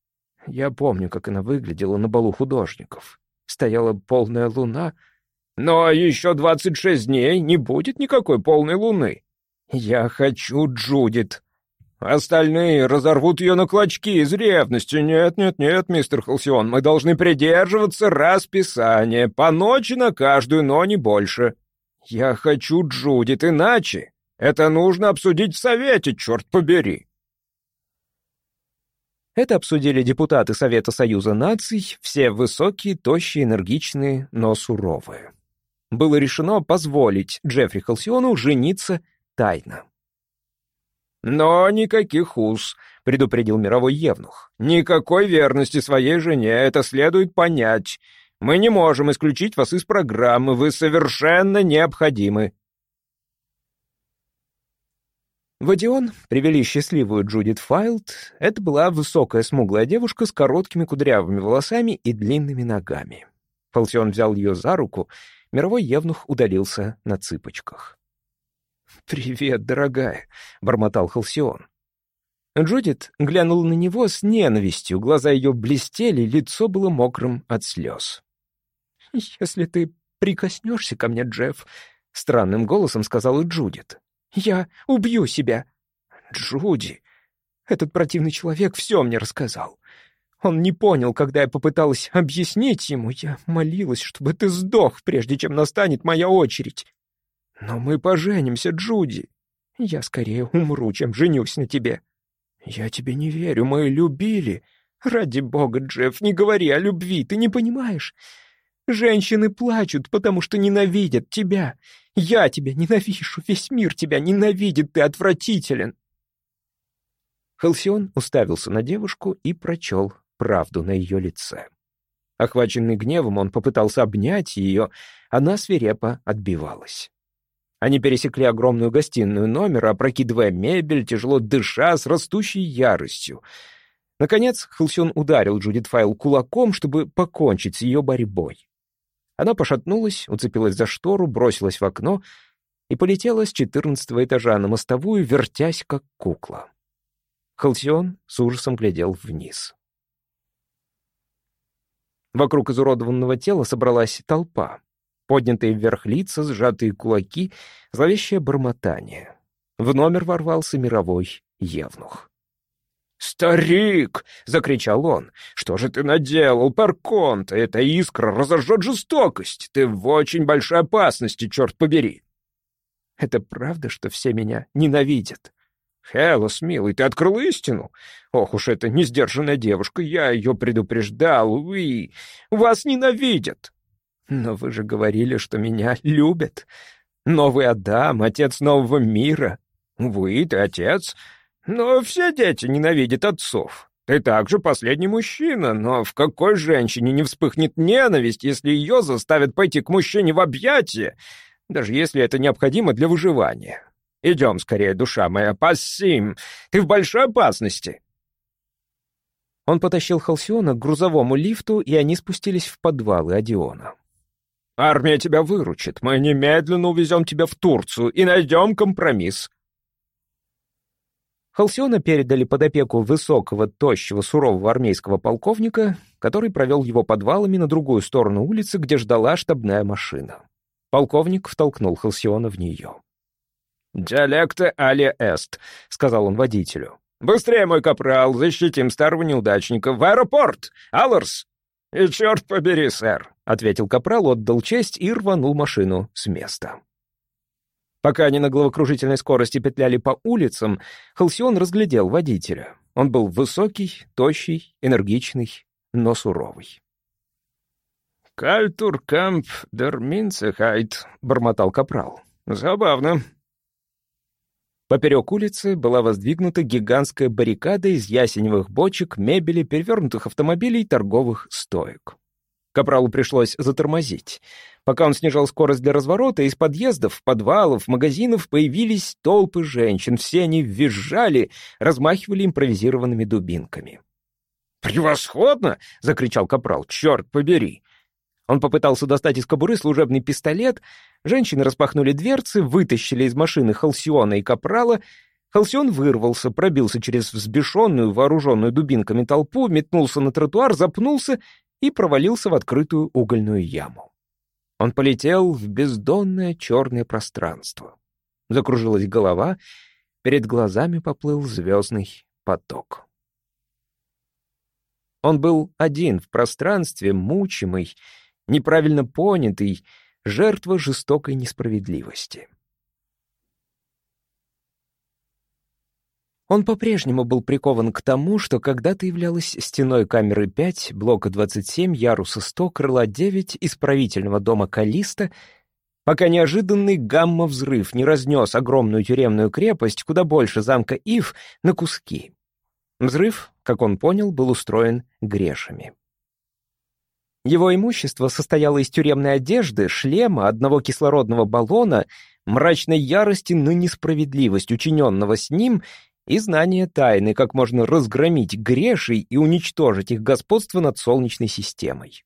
Я помню, как она выглядела на балу художников. Стояла полная луна. Но еще двадцать шесть дней не будет никакой полной луны. Я хочу Джудит. Остальные разорвут ее на клочки из ревности. Нет, нет, нет, мистер Халсион, мы должны придерживаться расписания. По ночи на каждую, но не больше. Я хочу Джудит, иначе это нужно обсудить в совете, черт побери. Это обсудили депутаты Совета Союза наций, все высокие, тощие, энергичные, но суровые. Было решено позволить Джеффри Халсиону жениться тайно. «Но никаких уз», — предупредил мировой евнух. «Никакой верности своей жене, это следует понять. Мы не можем исключить вас из программы, вы совершенно необходимы». В Одион привели счастливую Джудит Файлд. Это была высокая смуглая девушка с короткими кудрявыми волосами и длинными ногами. Фалсион взял ее за руку, мировой евнух удалился на цыпочках. «Привет, дорогая», — бормотал Халсион. Джудит глянула на него с ненавистью, глаза ее блестели, лицо было мокрым от слез. «Если ты прикоснешься ко мне, Джефф», — странным голосом сказала Джудит, я убью себя. Джуди, этот противный человек все мне рассказал. Он не понял, когда я попыталась объяснить ему. Я молилась, чтобы ты сдох, прежде чем настанет моя очередь. Но мы поженимся, Джуди. Я скорее умру, чем женюсь на тебе. Я тебе не верю, мы любили. Ради бога, Джефф, не говори о любви, ты не понимаешь. Женщины плачут, потому что ненавидят тебя. Я тебя ненавижу, весь мир тебя ненавидит, ты отвратителен. Халсион уставился на девушку и прочел правду на ее лице. Охваченный гневом, он попытался обнять ее, она свирепо отбивалась. Они пересекли огромную гостиную номера, опрокидывая мебель, тяжело дыша, с растущей яростью. Наконец, Халсион ударил Джудит Файл кулаком, чтобы покончить с ее борьбой. Она пошатнулась, уцепилась за штору, бросилась в окно и полетела с четырнадцатого этажа на мостовую, вертясь, как кукла. Халсион с ужасом глядел вниз. Вокруг изуродованного тела собралась толпа. Поднятые вверх лица, сжатые кулаки, зловещее бормотание. В номер ворвался мировой евнух. «Старик!» — закричал он. «Что же ты наделал, Парконт? Эта искра разожжет жестокость! Ты в очень большой опасности, черт побери!» «Это правда, что все меня ненавидят?» «Хелос, милый, ты открыл истину? Ох уж эта несдержанная девушка, я ее предупреждал, уи, вас ненавидят!» «Но вы же говорили, что меня любят. Новый Адам, отец нового мира». «Вы, ты отец, но все дети ненавидят отцов. Ты также последний мужчина, но в какой женщине не вспыхнет ненависть, если ее заставят пойти к мужчине в объятия, даже если это необходимо для выживания? Идем скорее, душа моя, пассим, ты в большой опасности. Он потащил Халсиона к грузовому лифту, и они спустились в подвалы Одиона. «Армия тебя выручит. Мы немедленно увезем тебя в Турцию и найдем компромисс. Халсиона передали под опеку высокого, тощего, сурового армейского полковника, который провел его подвалами на другую сторону улицы, где ждала штабная машина. Полковник втолкнул Халсиона в нее. «Диалекты али эст», — сказал он водителю. «Быстрее, мой капрал, защитим старого неудачника. В аэропорт! Алларс!» «И черт побери, сэр», — ответил капрал, отдал честь и рванул машину с места. Пока они на головокружительной скорости петляли по улицам, Халсион разглядел водителя. Он был высокий, тощий, энергичный, но суровый. «Кальтур камп дер Минцехайт», — бормотал капрал. «Забавно». Поперек улицы была воздвигнута гигантская баррикада из ясеневых бочек, мебели, перевернутых автомобилей и торговых стоек. Капралу пришлось затормозить. Пока он снижал скорость для разворота, из подъездов, подвалов, магазинов появились толпы женщин. Все они визжали, размахивали импровизированными дубинками. «Превосходно!» — закричал Капрал. «Черт побери!» Он попытался достать из кобуры служебный пистолет. Женщины распахнули дверцы, вытащили из машины Халсиона и Капрала. Халсион вырвался, пробился через взбешенную, вооруженную дубинками толпу, метнулся на тротуар, запнулся и провалился в открытую угольную яму. Он полетел в бездонное черное пространство. Закружилась голова, перед глазами поплыл звездный поток. Он был один в пространстве, мучимый, неправильно понятый, жертва жестокой несправедливости. Он по-прежнему был прикован к тому, что когда-то являлась стеной камеры 5, блока 27, яруса 100, крыла 9 исправительного дома Калиста, пока неожиданный гамма-взрыв не разнес огромную тюремную крепость, куда больше замка Ив, на куски. Взрыв, как он понял, был устроен грешами. Его имущество состояло из тюремной одежды, шлема, одного кислородного баллона, мрачной ярости на несправедливость, учиненного с ним, и знания тайны, как можно разгромить грешей и уничтожить их господство над Солнечной системой.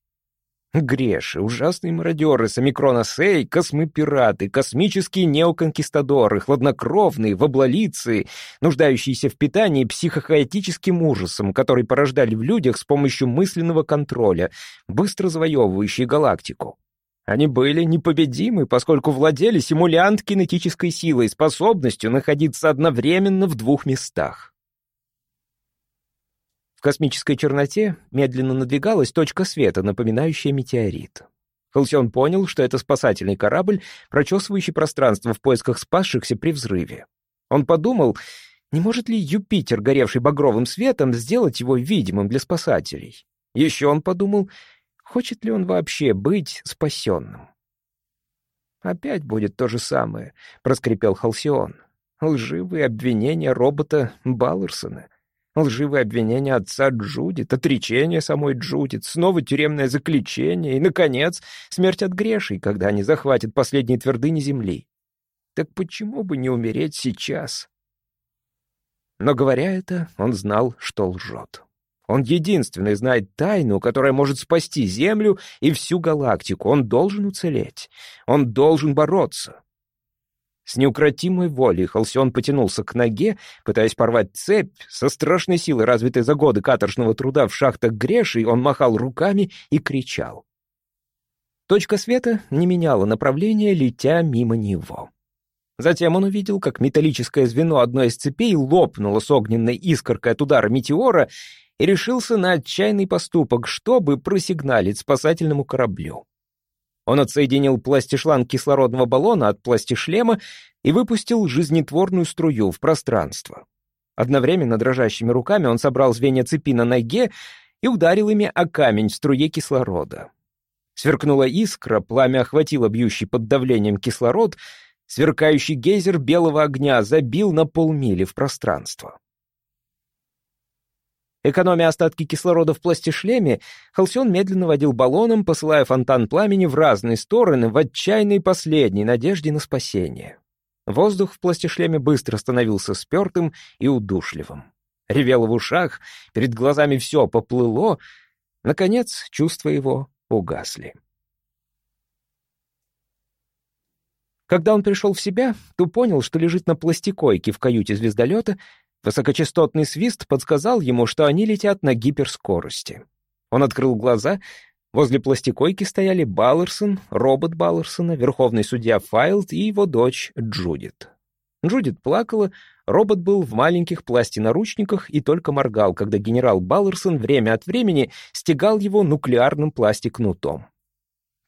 Греши, ужасные мародеры с омикрона Сей, космопираты, космические неоконкистадоры, хладнокровные, воблолицы, нуждающиеся в питании психохаотическим ужасом, который порождали в людях с помощью мысленного контроля, быстро завоевывающие галактику. Они были непобедимы, поскольку владели симулянт кинетической силой, способностью находиться одновременно в двух местах. В космической черноте медленно надвигалась точка света, напоминающая метеорит. Халсион понял, что это спасательный корабль, прочесывающий пространство в поисках спасшихся при взрыве. Он подумал, не может ли Юпитер, горевший багровым светом, сделать его видимым для спасателей. Еще он подумал, хочет ли он вообще быть спасенным. «Опять будет то же самое», — проскрипел Халсион. «Лживые обвинения робота Баллерсона». Лживые обвинения отца Джудит, отречение самой Джудит, снова тюремное заключение и, наконец, смерть от грешей, когда они захватят последние твердыни земли. Так почему бы не умереть сейчас? Но, говоря это, он знал, что лжет. Он единственный знает тайну, которая может спасти Землю и всю галактику. Он должен уцелеть. Он должен бороться. С неукротимой волей Халсион потянулся к ноге, пытаясь порвать цепь. Со страшной силой, развитой за годы каторжного труда в шахтах Грешей, он махал руками и кричал. Точка света не меняла направление, летя мимо него. Затем он увидел, как металлическое звено одной из цепей лопнуло с огненной искоркой от удара метеора и решился на отчаянный поступок, чтобы просигналить спасательному кораблю. Он отсоединил пластишланг кислородного баллона от пластишлема и выпустил жизнетворную струю в пространство. Одновременно дрожащими руками он собрал звенья цепи на ноге и ударил ими о камень в струе кислорода. Сверкнула искра, пламя охватило бьющий под давлением кислород, сверкающий гейзер белого огня забил на полмили в пространство. Экономя остатки кислорода в пластишлеме, Халсион медленно водил баллоном, посылая фонтан пламени в разные стороны в отчаянной последней надежде на спасение. Воздух в пластишлеме быстро становился спертым и удушливым. Ревело в ушах, перед глазами все поплыло. Наконец, чувства его угасли. Когда он пришел в себя, то понял, что лежит на пластикойке в каюте звездолета Высокочастотный свист подсказал ему, что они летят на гиперскорости. Он открыл глаза. Возле пластикойки стояли Баллерсон, робот Баллерсона, верховный судья Файлд и его дочь Джудит. Джудит плакала, робот был в маленьких пластинаручниках и только моргал, когда генерал Баллерсон время от времени стегал его нуклеарным пластикнутом.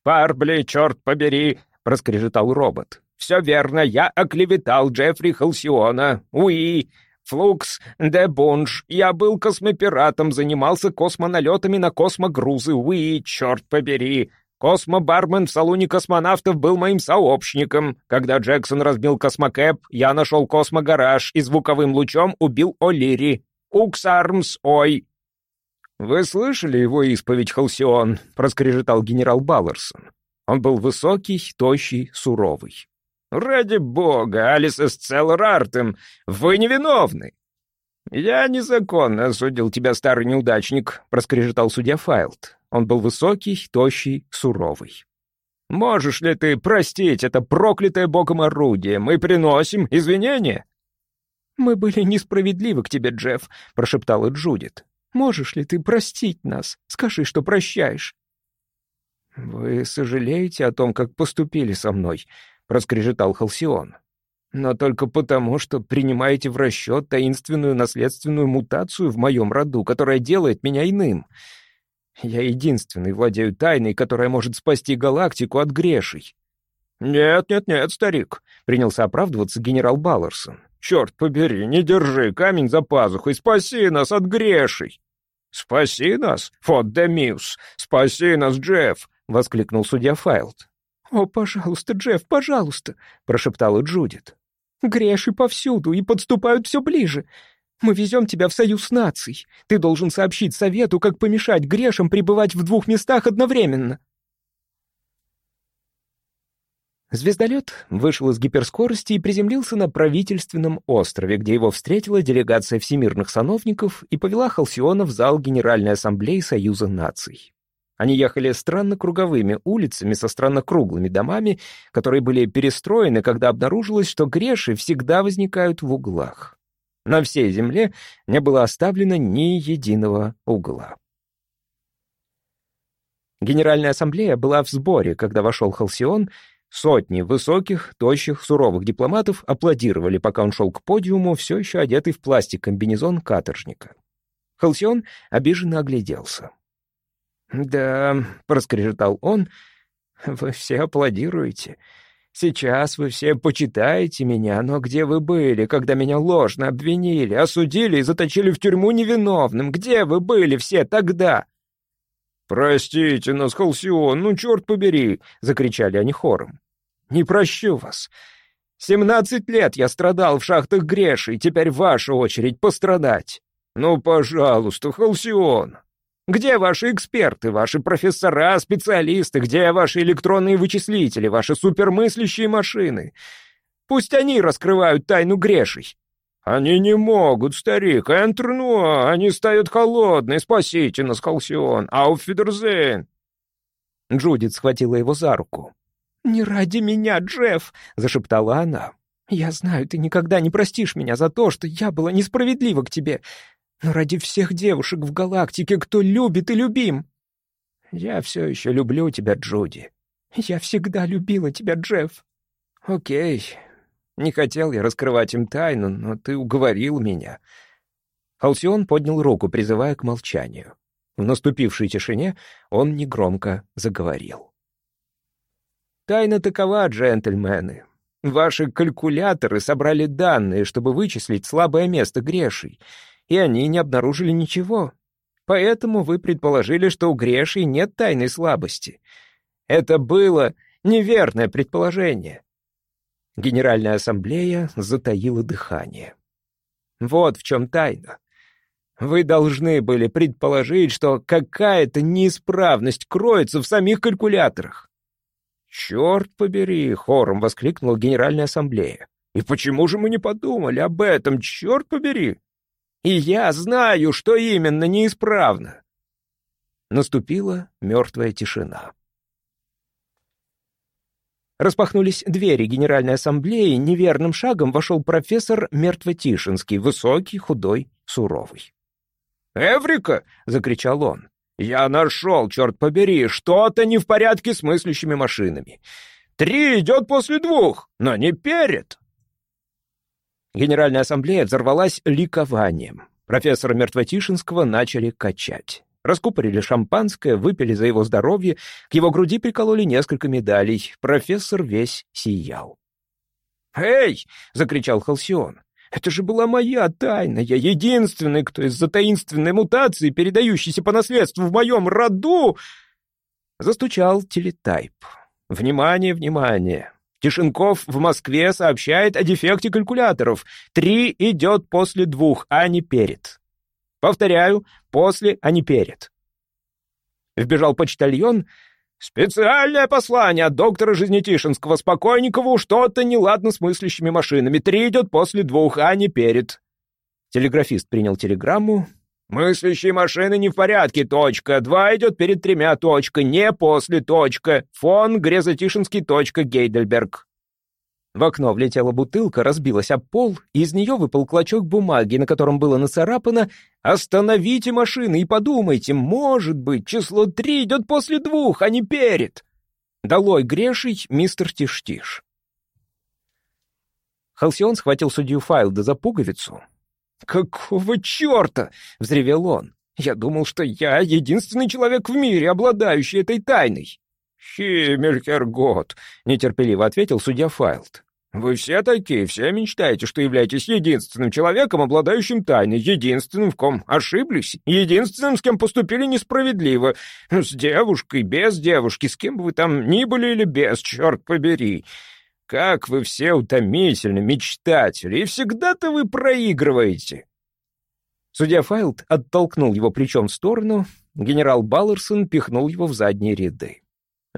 «Парбли, черт побери!» — проскрежетал робот. «Все верно, я оклеветал Джеффри Халсиона. Уи, Флукс, де Бонж, я был космопиратом, занимался космоналетами на космогрузы, уи, черт побери. Космобармен в салоне космонавтов был моим сообщником. Когда Джексон разбил космокэп, я нашел космогараж и звуковым лучом убил О'Лири. Уксармс, ой!» «Вы слышали его исповедь, Халсион?» — проскрежетал генерал Баллерсон. Он был высокий, тощий, суровый. «Ради бога, Алис Эсцел Рартем, вы невиновны!» «Я незаконно осудил тебя, старый неудачник», — проскрежетал судья Файлд. Он был высокий, тощий, суровый. «Можешь ли ты простить это проклятое богом орудие? Мы приносим извинения». «Мы были несправедливы к тебе, Джефф», — прошептала Джудит. Можешь ли ты простить нас? Скажи, что прощаешь». «Вы сожалеете о том, как поступили со мной?» — проскрежетал Халсион. «Но только потому, что принимаете в расчет таинственную наследственную мутацию в моем роду, которая делает меня иным. Я единственный владею тайной, которая может спасти галактику от грешей». «Нет, нет, нет, старик», — принялся оправдываться генерал Балларсон. «Черт побери, не держи камень за пазухой, спаси нас от грешей!» «Спаси нас, Фот де Мьюз! Спаси нас, Джефф!» — воскликнул судья Файлд. «О, пожалуйста, Джефф, пожалуйста!» — прошептала Джудит. «Греши повсюду и подступают все ближе. Мы везем тебя в союз наций. Ты должен сообщить совету, как помешать грешам пребывать в двух местах одновременно». Звездолет вышел из гиперскорости и приземлился на правительственном острове, где его встретила делегация всемирных сановников и повела Халсиона в зал Генеральной Ассамблеи Союза наций. Они ехали странно круговыми улицами со странно круглыми домами, которые были перестроены, когда обнаружилось, что греши всегда возникают в углах. На всей земле не было оставлено ни единого угла. Генеральная ассамблея была в сборе, когда вошел Халсион — Сотни высоких, тощих, суровых дипломатов аплодировали, пока он шел к подиуму, все еще одетый в пластик комбинезон каторжника. Халсион обиженно огляделся. «Да», — проскрежетал он, — «вы все аплодируете. Сейчас вы все почитаете меня, но где вы были, когда меня ложно обвинили, осудили и заточили в тюрьму невиновным? Где вы были все тогда?» «Простите нас, Халсион, ну черт побери!» — закричали они хором. «Не прощу вас. Семнадцать лет я страдал в шахтах Греши, теперь ваша очередь пострадать. Ну, пожалуйста, Халсион. Где ваши эксперты, ваши профессора, специалисты, где ваши электронные вычислители, ваши супермыслящие машины? Пусть они раскрывают тайну Грешей. «Они не могут, старик, Энтернуа, они стоят холодные, спасите нас, Халсион, ауфидерзейн!» Джудит схватила его за руку. «Не ради меня, Джефф!» — зашептала она. «Я знаю, ты никогда не простишь меня за то, что я была несправедлива к тебе, но ради всех девушек в галактике, кто любит и любим!» «Я все еще люблю тебя, Джуди». «Я всегда любила тебя, Джефф». «Окей, не хотел я раскрывать им тайну, но ты уговорил меня». Халсион поднял руку, призывая к молчанию. В наступившей тишине он негромко заговорил. «Тайна такова, джентльмены. Ваши калькуляторы собрали данные, чтобы вычислить слабое место Грешей, и они не обнаружили ничего. Поэтому вы предположили, что у Грешей нет тайной слабости. Это было неверное предположение. Генеральная ассамблея затаила дыхание. Вот в чем тайна. Вы должны были предположить, что какая-то неисправность кроется в самих калькуляторах. «Черт побери!» — хором воскликнула Генеральная ассамблея. «И почему же мы не подумали об этом? Черт побери!» «И я знаю, что именно неисправно!» Наступила мертвая тишина. Распахнулись двери Генеральной Ассамблеи, неверным шагом вошел профессор Мертвотишинский, высокий, худой, суровый. «Эврика!» — закричал он. «Я нашел, черт побери, что-то не в порядке с мыслящими машинами. Три идет после двух, но не перед!» Генеральная Ассамблея взорвалась ликованием. Профессора Мертвотишинского начали качать. Раскупорили шампанское, выпили за его здоровье, к его груди прикололи несколько медалей. Профессор весь сиял. «Эй!» — закричал Халсион. «Это же была моя тайна! Я единственный, кто из-за таинственной мутации, передающейся по наследству в моем роду...» Застучал телетайп. «Внимание, внимание! Тишинков в Москве сообщает о дефекте калькуляторов. Три идет после двух, а не перед. Повторяю, после, а не перед. Вбежал почтальон. «Специальное послание от доктора Жизнетишинского Спокойникову что-то неладно с мыслящими машинами. Три идет после двух, а не перед». Телеграфист принял телеграмму. «Мыслящие машины не в порядке, точка. Два идет перед тремя, точка. Не после, точка. Фон Грезотишинский, точка, Гейдельберг». В окно влетела бутылка, разбилась об пол, и из нее выпал клочок бумаги, на котором было нацарапано «Остановите машины и подумайте, может быть, число три идет после двух, а не перед!» «Долой греший, мистер Тиш-Тиш!» Халсион схватил судью Файлда за пуговицу. «Какого черта?» — взревел он. «Я думал, что я единственный человек в мире, обладающий этой тайной. «Химмельхергот», — нетерпеливо ответил судья Файлд. «Вы все такие, все мечтаете, что являетесь единственным человеком, обладающим тайной, единственным, в ком ошиблись, единственным, с кем поступили несправедливо, с девушкой, без девушки, с кем бы вы там ни были или без, черт побери. Как вы все утомительны, мечтатели, и всегда-то вы проигрываете». Судья Файлд оттолкнул его плечом в сторону, генерал Баллерсон пихнул его в задние ряды.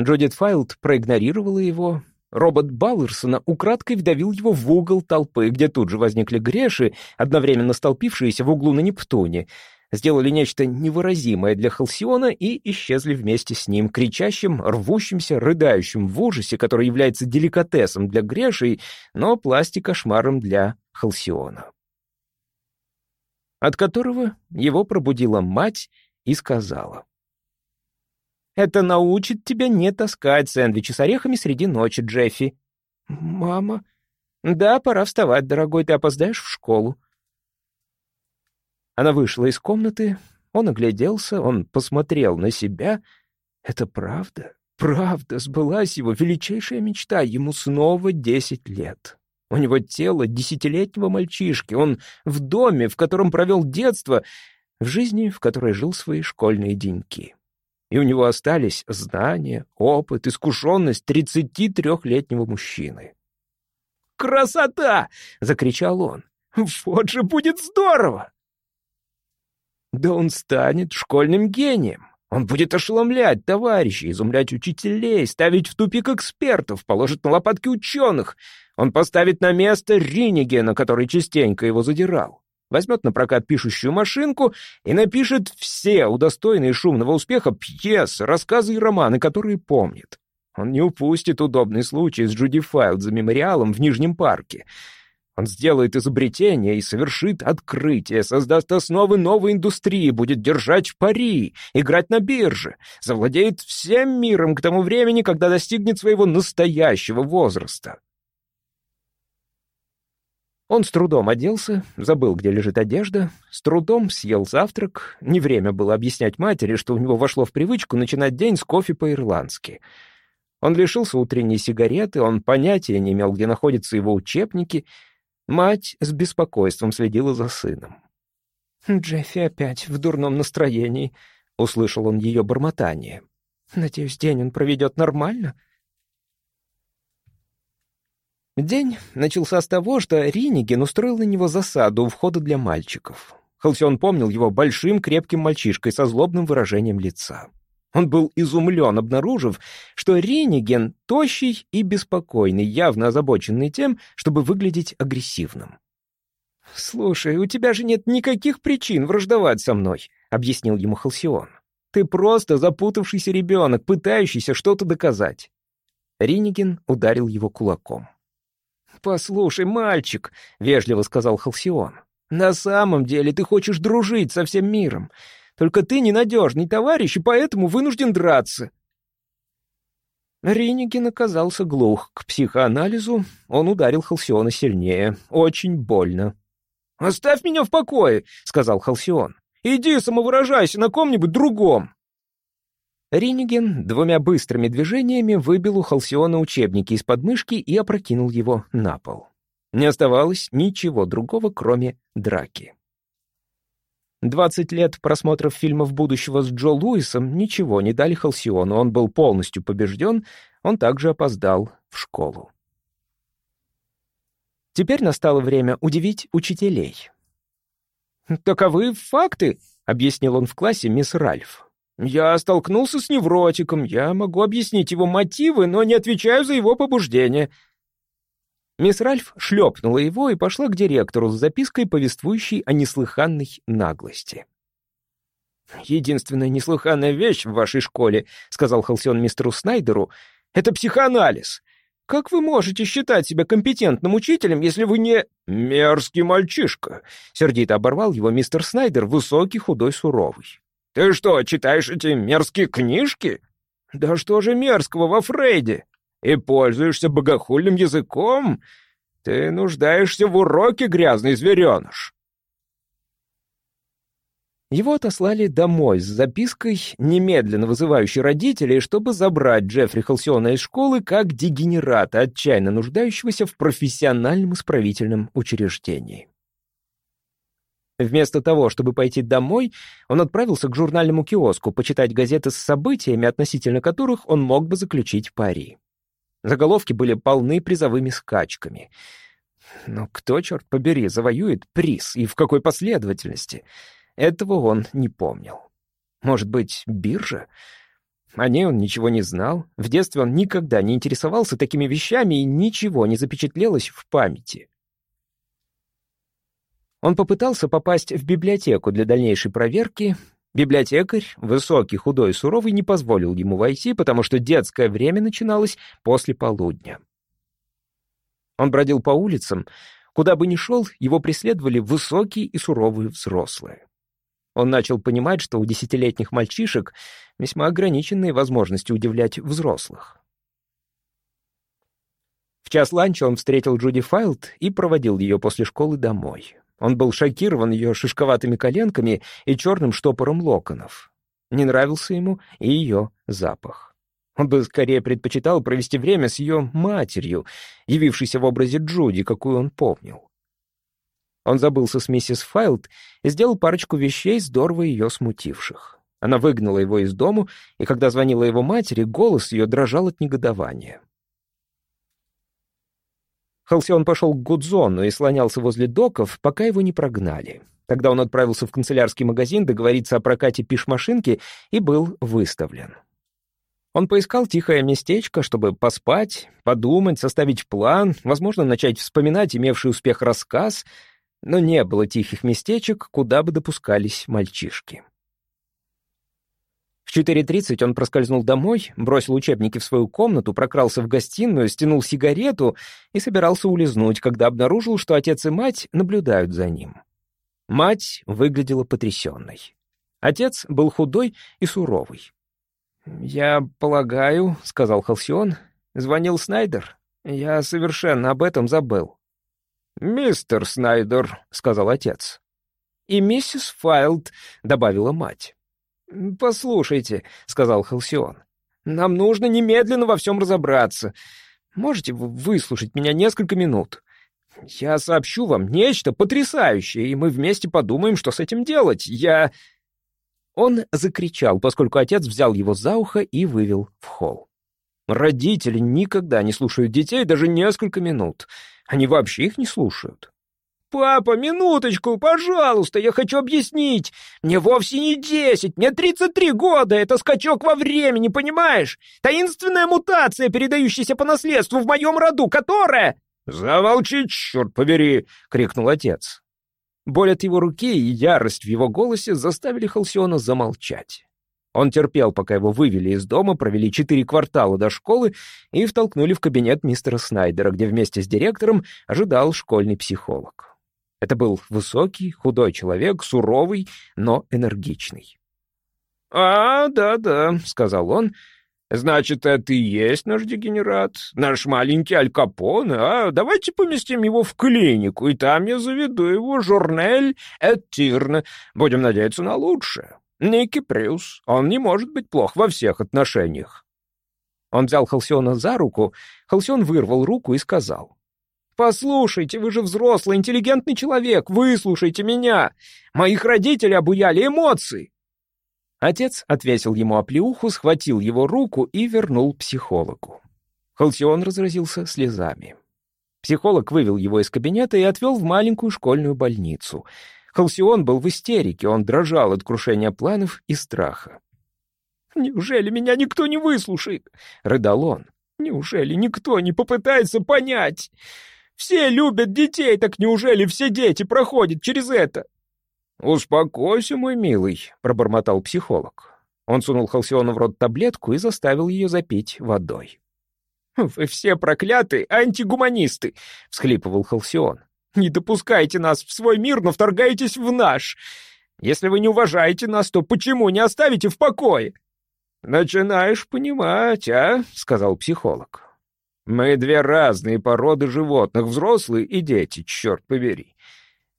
Джудит Файлд проигнорировала его. Робот Баллерсона украдкой вдавил его в угол толпы, где тут же возникли греши, одновременно столпившиеся в углу на Нептуне, сделали нечто невыразимое для Халсиона и исчезли вместе с ним, кричащим, рвущимся, рыдающим в ужасе, который является деликатесом для грешей, но пластикошмаром для Халсиона. От которого его пробудила мать и сказала — это научит тебя не таскать сэндвичи с орехами среди ночи, Джеффи». «Мама?» «Да, пора вставать, дорогой, ты опоздаешь в школу». Она вышла из комнаты, он огляделся, он посмотрел на себя. Это правда, правда, сбылась его величайшая мечта, ему снова десять лет. У него тело десятилетнего мальчишки, он в доме, в котором провел детство, в жизни, в которой жил свои школьные деньки и у него остались знания, опыт, искушенность 33-летнего мужчины. «Красота!» — закричал он. «Вот же будет здорово!» Да он станет школьным гением. Он будет ошеломлять товарищей, изумлять учителей, ставить в тупик экспертов, положит на лопатки ученых. Он поставит на место Ринигена, который частенько его задирал возьмет на прокат пишущую машинку и напишет все удостоенные шумного успеха пьесы, рассказы и романы, которые помнит. Он не упустит удобный случай с Джуди Файлд за мемориалом в Нижнем парке. Он сделает изобретение и совершит открытие, создаст основы новой индустрии, будет держать пари, играть на бирже, завладеет всем миром к тому времени, когда достигнет своего настоящего возраста. Он с трудом оделся, забыл, где лежит одежда, с трудом съел завтрак. Не время было объяснять матери, что у него вошло в привычку начинать день с кофе по-ирландски. Он лишился утренней сигареты, он понятия не имел, где находятся его учебники. Мать с беспокойством следила за сыном. «Джеффи опять в дурном настроении», — услышал он ее бормотание. «Надеюсь, день он проведет нормально?» День начался с того, что Риниген устроил на него засаду у входа для мальчиков. Халсион помнил его большим крепким мальчишкой со злобным выражением лица. Он был изумлен, обнаружив, что Риниген тощий и беспокойный, явно озабоченный тем, чтобы выглядеть агрессивным. «Слушай, у тебя же нет никаких причин враждовать со мной», — объяснил ему Халсион. «Ты просто запутавшийся ребенок, пытающийся что-то доказать». Риниген ударил его кулаком. «Послушай, мальчик», — вежливо сказал Халсион, — «на самом деле ты хочешь дружить со всем миром. Только ты ненадежный товарищ и поэтому вынужден драться». Ринигин оказался глух к психоанализу, он ударил Халсиона сильнее, очень больно. «Оставь меня в покое», — сказал Халсион. «Иди самовыражайся на ком-нибудь другом». Риниген двумя быстрыми движениями выбил у Халсиона учебники из подмышки и опрокинул его на пол. Не оставалось ничего другого, кроме драки. Двадцать лет просмотров фильмов будущего с Джо Луисом ничего не дали Халсиону, он был полностью побежден, он также опоздал в школу. Теперь настало время удивить учителей. «Таковы факты», — объяснил он в классе мисс Ральф. Я столкнулся с невротиком, я могу объяснить его мотивы, но не отвечаю за его побуждение». Мисс Ральф шлепнула его и пошла к директору с запиской, повествующей о неслыханной наглости. «Единственная неслыханная вещь в вашей школе», — сказал Халсион мистеру Снайдеру, — «это психоанализ. Как вы можете считать себя компетентным учителем, если вы не...» «Мерзкий мальчишка», — сердито оборвал его мистер Снайдер, высокий, худой, суровый. «Ты что, читаешь эти мерзкие книжки?» «Да что же мерзкого во Фрейде?» «И пользуешься богохульным языком? Ты нуждаешься в уроке, грязный звереныш!» Его отослали домой с запиской, немедленно вызывающей родителей, чтобы забрать Джеффри Халсиона из школы как дегенерата, отчаянно нуждающегося в профессиональном исправительном учреждении. Вместо того, чтобы пойти домой, он отправился к журнальному киоску почитать газеты с событиями, относительно которых он мог бы заключить пари. Заголовки были полны призовыми скачками. Но кто, черт побери, завоюет приз и в какой последовательности — этого он не помнил. Может быть, биржа? О ней он ничего не знал. В детстве он никогда не интересовался такими вещами, и ничего не запечатлелось в памяти. Он попытался попасть в библиотеку для дальнейшей проверки. Библиотекарь, высокий, худой и суровый, не позволил ему войти, потому что детское время начиналось после полудня. Он бродил по улицам. Куда бы ни шел, его преследовали высокие и суровые взрослые. Он начал понимать, что у десятилетних мальчишек весьма ограниченные возможности удивлять взрослых. В час ланча он встретил Джуди Файлд и проводил ее после школы домой. Он был шокирован ее шишковатыми коленками и черным штопором локонов. Не нравился ему и ее запах. Он бы скорее предпочитал провести время с ее матерью, явившейся в образе Джуди, какую он помнил. Он забылся с миссис Файлд и сделал парочку вещей, здорово ее смутивших. Она выгнала его из дому, и когда звонила его матери, голос ее дрожал от негодования. Халсион пошел к Гудзону и слонялся возле доков, пока его не прогнали. Тогда он отправился в канцелярский магазин договориться о прокате пиш-машинки и был выставлен. Он поискал тихое местечко, чтобы поспать, подумать, составить план, возможно, начать вспоминать имевший успех рассказ — но не было тихих местечек, куда бы допускались мальчишки. В 4.30 он проскользнул домой, бросил учебники в свою комнату, прокрался в гостиную, стянул сигарету и собирался улизнуть, когда обнаружил, что отец и мать наблюдают за ним. Мать выглядела потрясенной. Отец был худой и суровый. «Я полагаю», — сказал Халсион, — «звонил Снайдер. Я совершенно об этом забыл». «Мистер Снайдер», — сказал отец. «И миссис Файлд», — добавила мать. «Послушайте», — сказал Халсион, — «нам нужно немедленно во всем разобраться. Можете вы выслушать меня несколько минут? Я сообщу вам нечто потрясающее, и мы вместе подумаем, что с этим делать. Я...» Он закричал, поскольку отец взял его за ухо и вывел в холл. Родители никогда не слушают детей даже несколько минут. Они вообще их не слушают. «Папа, минуточку, пожалуйста, я хочу объяснить. Мне вовсе не десять, мне тридцать три года, это скачок во времени, понимаешь? Таинственная мутация, передающаяся по наследству в моем роду, которая...» «Замолчи, черт побери!» — крикнул отец. Боль от его руки и ярость в его голосе заставили Халсиона замолчать. Он терпел, пока его вывели из дома, провели четыре квартала до школы и втолкнули в кабинет мистера Снайдера, где вместе с директором ожидал школьный психолог. Это был высокий, худой человек, суровый, но энергичный. «А, да-да», — сказал он, — «значит, это и есть наш дегенерат, наш маленький Аль Капон, а давайте поместим его в клинику, и там я заведу его журнель Этирна. Будем надеяться на лучшее». Ники Приус, он не может быть плох во всех отношениях. Он взял Халсиона за руку, Халсион вырвал руку и сказал. «Послушайте, вы же взрослый, интеллигентный человек, выслушайте меня! Моих родителей обуяли эмоции!» Отец отвесил ему оплеуху, схватил его руку и вернул психологу. Халсион разразился слезами. Психолог вывел его из кабинета и отвел в маленькую школьную больницу — Халсион был в истерике, он дрожал от крушения планов и страха. «Неужели меня никто не выслушает?» — рыдал он. «Неужели никто не попытается понять? Все любят детей, так неужели все дети проходят через это?» «Успокойся, мой милый», — пробормотал психолог. Он сунул Халсиону в рот таблетку и заставил ее запить водой. «Вы все проклятые антигуманисты!» — всхлипывал Халсион. «Не допускайте нас в свой мир, но вторгаетесь в наш! Если вы не уважаете нас, то почему не оставите в покое?» «Начинаешь понимать, а?» — сказал психолог. «Мы две разные породы животных, взрослые и дети, черт побери.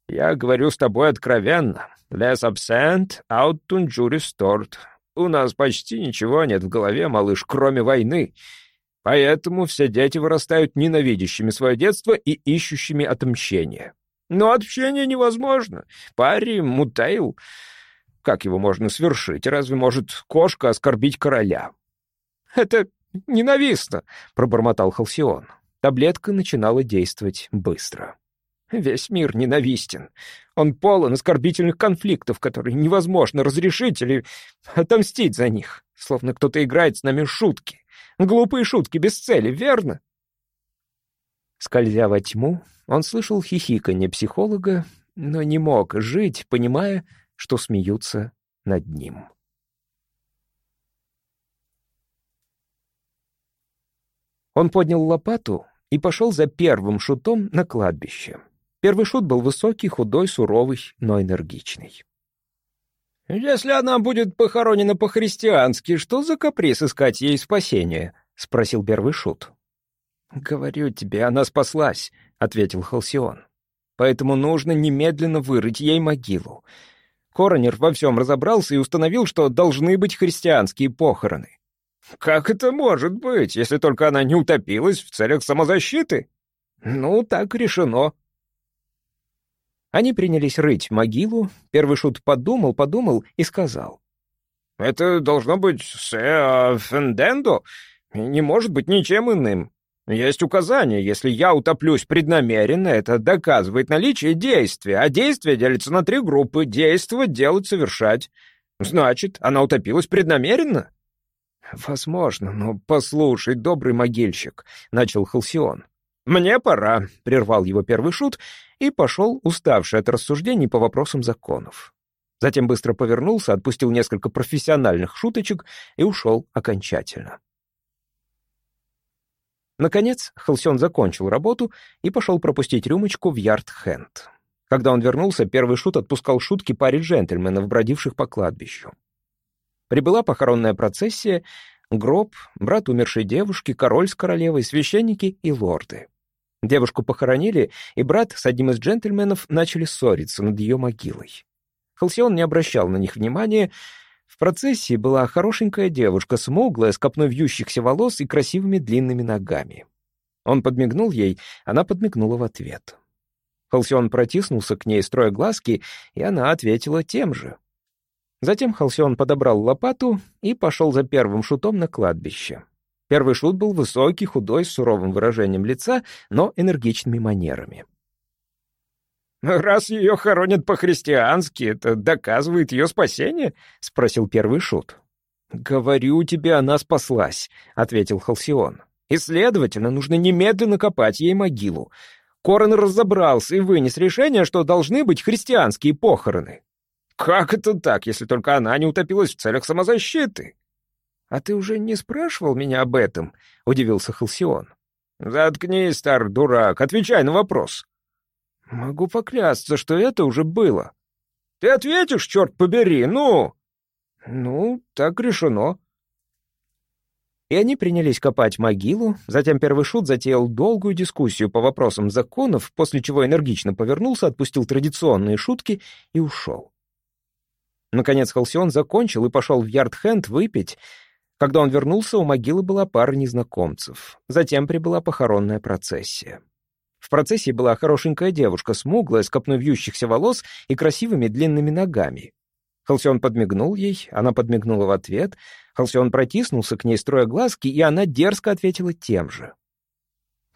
Я говорю с тобой откровенно. Les absent, aut juris tort. У нас почти ничего нет в голове, малыш, кроме войны. Поэтому все дети вырастают ненавидящими свое детство и ищущими отмщения. Но отмщение невозможно. Пари, мутейл. Как его можно свершить? Разве может кошка оскорбить короля? Это ненавистно, пробормотал Халсион. Таблетка начинала действовать быстро. Весь мир ненавистен. Он полон оскорбительных конфликтов, которые невозможно разрешить или отомстить за них, словно кто-то играет с нами шутки. Глупые шутки без цели, верно?» Скользя во тьму, он слышал хихиканье психолога, но не мог жить, понимая, что смеются над ним. Он поднял лопату и пошел за первым шутом на кладбище. Первый шут был высокий, худой, суровый, но энергичный. «Если она будет похоронена по-христиански, что за каприз искать ей спасение?» — спросил первый шут. «Говорю тебе, она спаслась», — ответил Халсион. «Поэтому нужно немедленно вырыть ей могилу. Коронер во всем разобрался и установил, что должны быть христианские похороны». «Как это может быть, если только она не утопилась в целях самозащиты?» «Ну, так решено», они принялись рыть могилу. Первый шут подумал, подумал и сказал. «Это должно быть Сеа Фендендо. Не может быть ничем иным. Есть указание, если я утоплюсь преднамеренно, это доказывает наличие действия, а действие делится на три группы — действовать, делать, совершать. Значит, она утопилась преднамеренно?» «Возможно, но послушай, добрый могильщик», — начал Халсион. «Мне пора», — прервал его первый шут и пошел, уставший от рассуждений по вопросам законов. Затем быстро повернулся, отпустил несколько профессиональных шуточек и ушел окончательно. Наконец, Халсен закончил работу и пошел пропустить рюмочку в Ярд-Хенд. Когда он вернулся, первый шут отпускал шутки паре джентльменов, бродивших по кладбищу. Прибыла похоронная процессия, гроб, брат умершей девушки, король с королевой, священники и лорды. Девушку похоронили, и брат с одним из джентльменов начали ссориться над ее могилой. Халсион не обращал на них внимания. В процессии была хорошенькая девушка, смуглая, с копной вьющихся волос и красивыми длинными ногами. Он подмигнул ей, она подмигнула в ответ. Халсион протиснулся к ней, строя глазки, и она ответила тем же. Затем Халсион подобрал лопату и пошел за первым шутом на кладбище. Первый шут был высокий, худой, с суровым выражением лица, но энергичными манерами. «Раз ее хоронят по-христиански, это доказывает ее спасение?» — спросил первый шут. «Говорю тебе, она спаслась», — ответил Халсион. «И, следовательно, нужно немедленно копать ей могилу. Коронер разобрался и вынес решение, что должны быть христианские похороны». «Как это так, если только она не утопилась в целях самозащиты?» «А ты уже не спрашивал меня об этом?» — удивился Халсион. «Заткнись, стар дурак, отвечай на вопрос». «Могу поклясться, что это уже было». «Ты ответишь, черт побери, ну!» «Ну, так решено». И они принялись копать могилу, затем первый шут затеял долгую дискуссию по вопросам законов, после чего энергично повернулся, отпустил традиционные шутки и ушел. Наконец Халсион закончил и пошел в Ярдхенд выпить, когда он вернулся, у могилы была пара незнакомцев. Затем прибыла похоронная процессия. В процессии была хорошенькая девушка, смуглая, с копной вьющихся волос и красивыми длинными ногами. Халсион подмигнул ей, она подмигнула в ответ. Халсион протиснулся к ней, строя глазки, и она дерзко ответила тем же.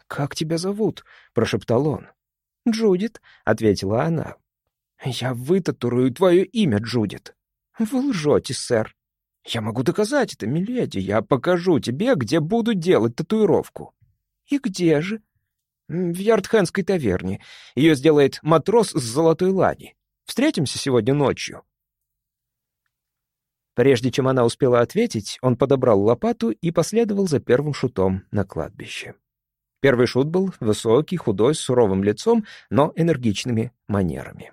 «Как тебя зовут?» — прошептал он. «Джудит», — ответила она. «Я вытатурую твое имя, Джудит». «Вы лжете, сэр», «Я могу доказать это, миледи. Я покажу тебе, где буду делать татуировку». «И где же?» «В Ярдхенской таверне. Ее сделает матрос с золотой лани. Встретимся сегодня ночью». Прежде чем она успела ответить, он подобрал лопату и последовал за первым шутом на кладбище. Первый шут был высокий, худой, с суровым лицом, но энергичными манерами.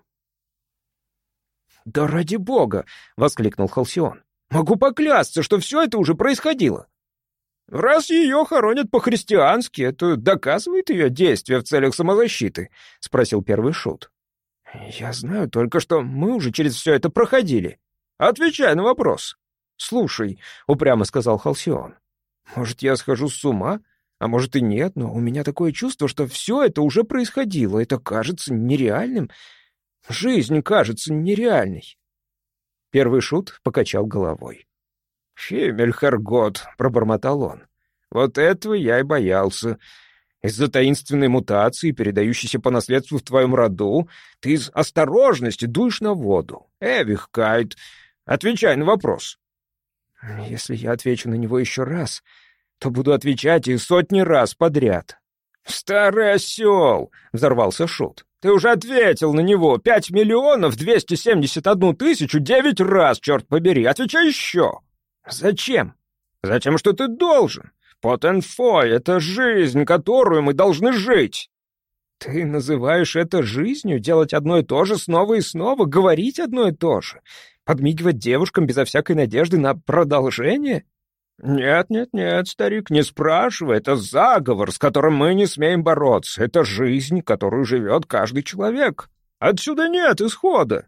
«Да ради бога!» — воскликнул Халсион. «Могу поклясться, что все это уже происходило!» «Раз ее хоронят по-христиански, это доказывает ее действия в целях самозащиты?» — спросил первый шут. «Я знаю только, что мы уже через все это проходили. Отвечай на вопрос». «Слушай», — упрямо сказал Халсион, — «может, я схожу с ума? А может и нет, но у меня такое чувство, что все это уже происходило. Это кажется нереальным. Жизнь кажется нереальной». Первый шут покачал головой. «Химмельхаргот», — пробормотал он. «Вот этого я и боялся. Из-за таинственной мутации, передающейся по наследству в твоем роду, ты из осторожности дуешь на воду. Эвих Кайт, отвечай на вопрос». «Если я отвечу на него еще раз, то буду отвечать и сотни раз подряд». «Старый осел!» — взорвался Шут. «Ты уже ответил на него пять миллионов двести семьдесят одну тысячу девять раз, черт побери! Отвечай еще!» «Зачем?» «Затем, что ты должен. Потенфой — это жизнь, которую мы должны жить». «Ты называешь это жизнью? Делать одно и то же снова и снова? Говорить одно и то же? Подмигивать девушкам безо всякой надежды на продолжение?» «Нет, нет, нет, старик, не спрашивай. Это заговор, с которым мы не смеем бороться. Это жизнь, которую живет каждый человек. Отсюда нет исхода».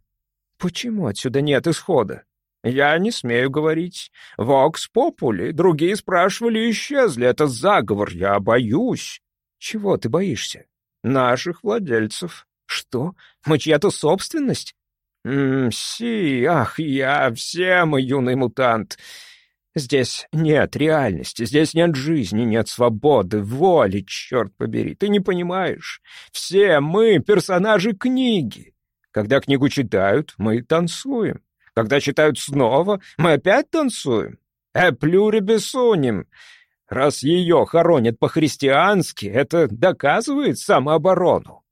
«Почему отсюда нет исхода?» «Я не смею говорить. Вокс попули. Другие спрашивали и исчезли. Это заговор. Я боюсь». «Чего ты боишься?» «Наших владельцев». «Что? Мы чья-то собственность?» «Мси, ах, я, все мы юный мутант. Здесь нет реальности, здесь нет жизни, нет свободы, воли, черт побери. Ты не понимаешь. Все мы персонажи книги. Когда книгу читают, мы танцуем. Когда читают снова, мы опять танцуем. Эплюре бессоним. Раз ее хоронят по-христиански, это доказывает самооборону.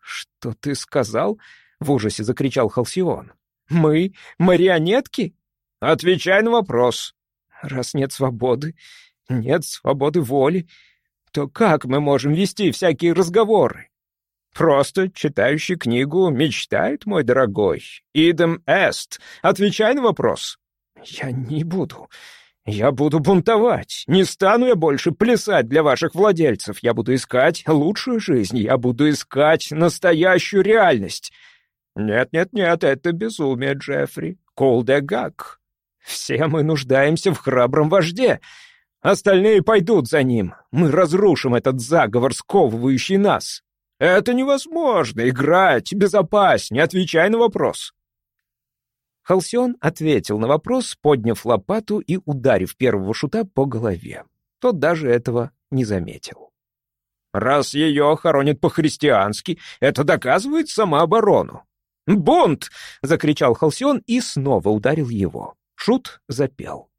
«Что ты сказал?» — в ужасе закричал Халсион. «Мы марионетки?» «Отвечай на вопрос». «Раз нет свободы, нет свободы воли, то как мы можем вести всякие разговоры?» Просто читающий книгу мечтает, мой дорогой. Идем эст. Отвечай на вопрос. Я не буду. Я буду бунтовать. Не стану я больше плясать для ваших владельцев. Я буду искать лучшую жизнь. Я буду искать настоящую реальность. Нет-нет-нет, это безумие, Джеффри. Колдегак. Все мы нуждаемся в храбром вожде. Остальные пойдут за ним. Мы разрушим этот заговор, сковывающий нас. «Это невозможно! Играть безопаснее! Отвечай на вопрос!» Халсион ответил на вопрос, подняв лопату и ударив первого шута по голове. Тот даже этого не заметил. «Раз ее хоронят по-христиански, это доказывает самооборону!» «Бунт!» — закричал Халсион и снова ударил его. Шут запел.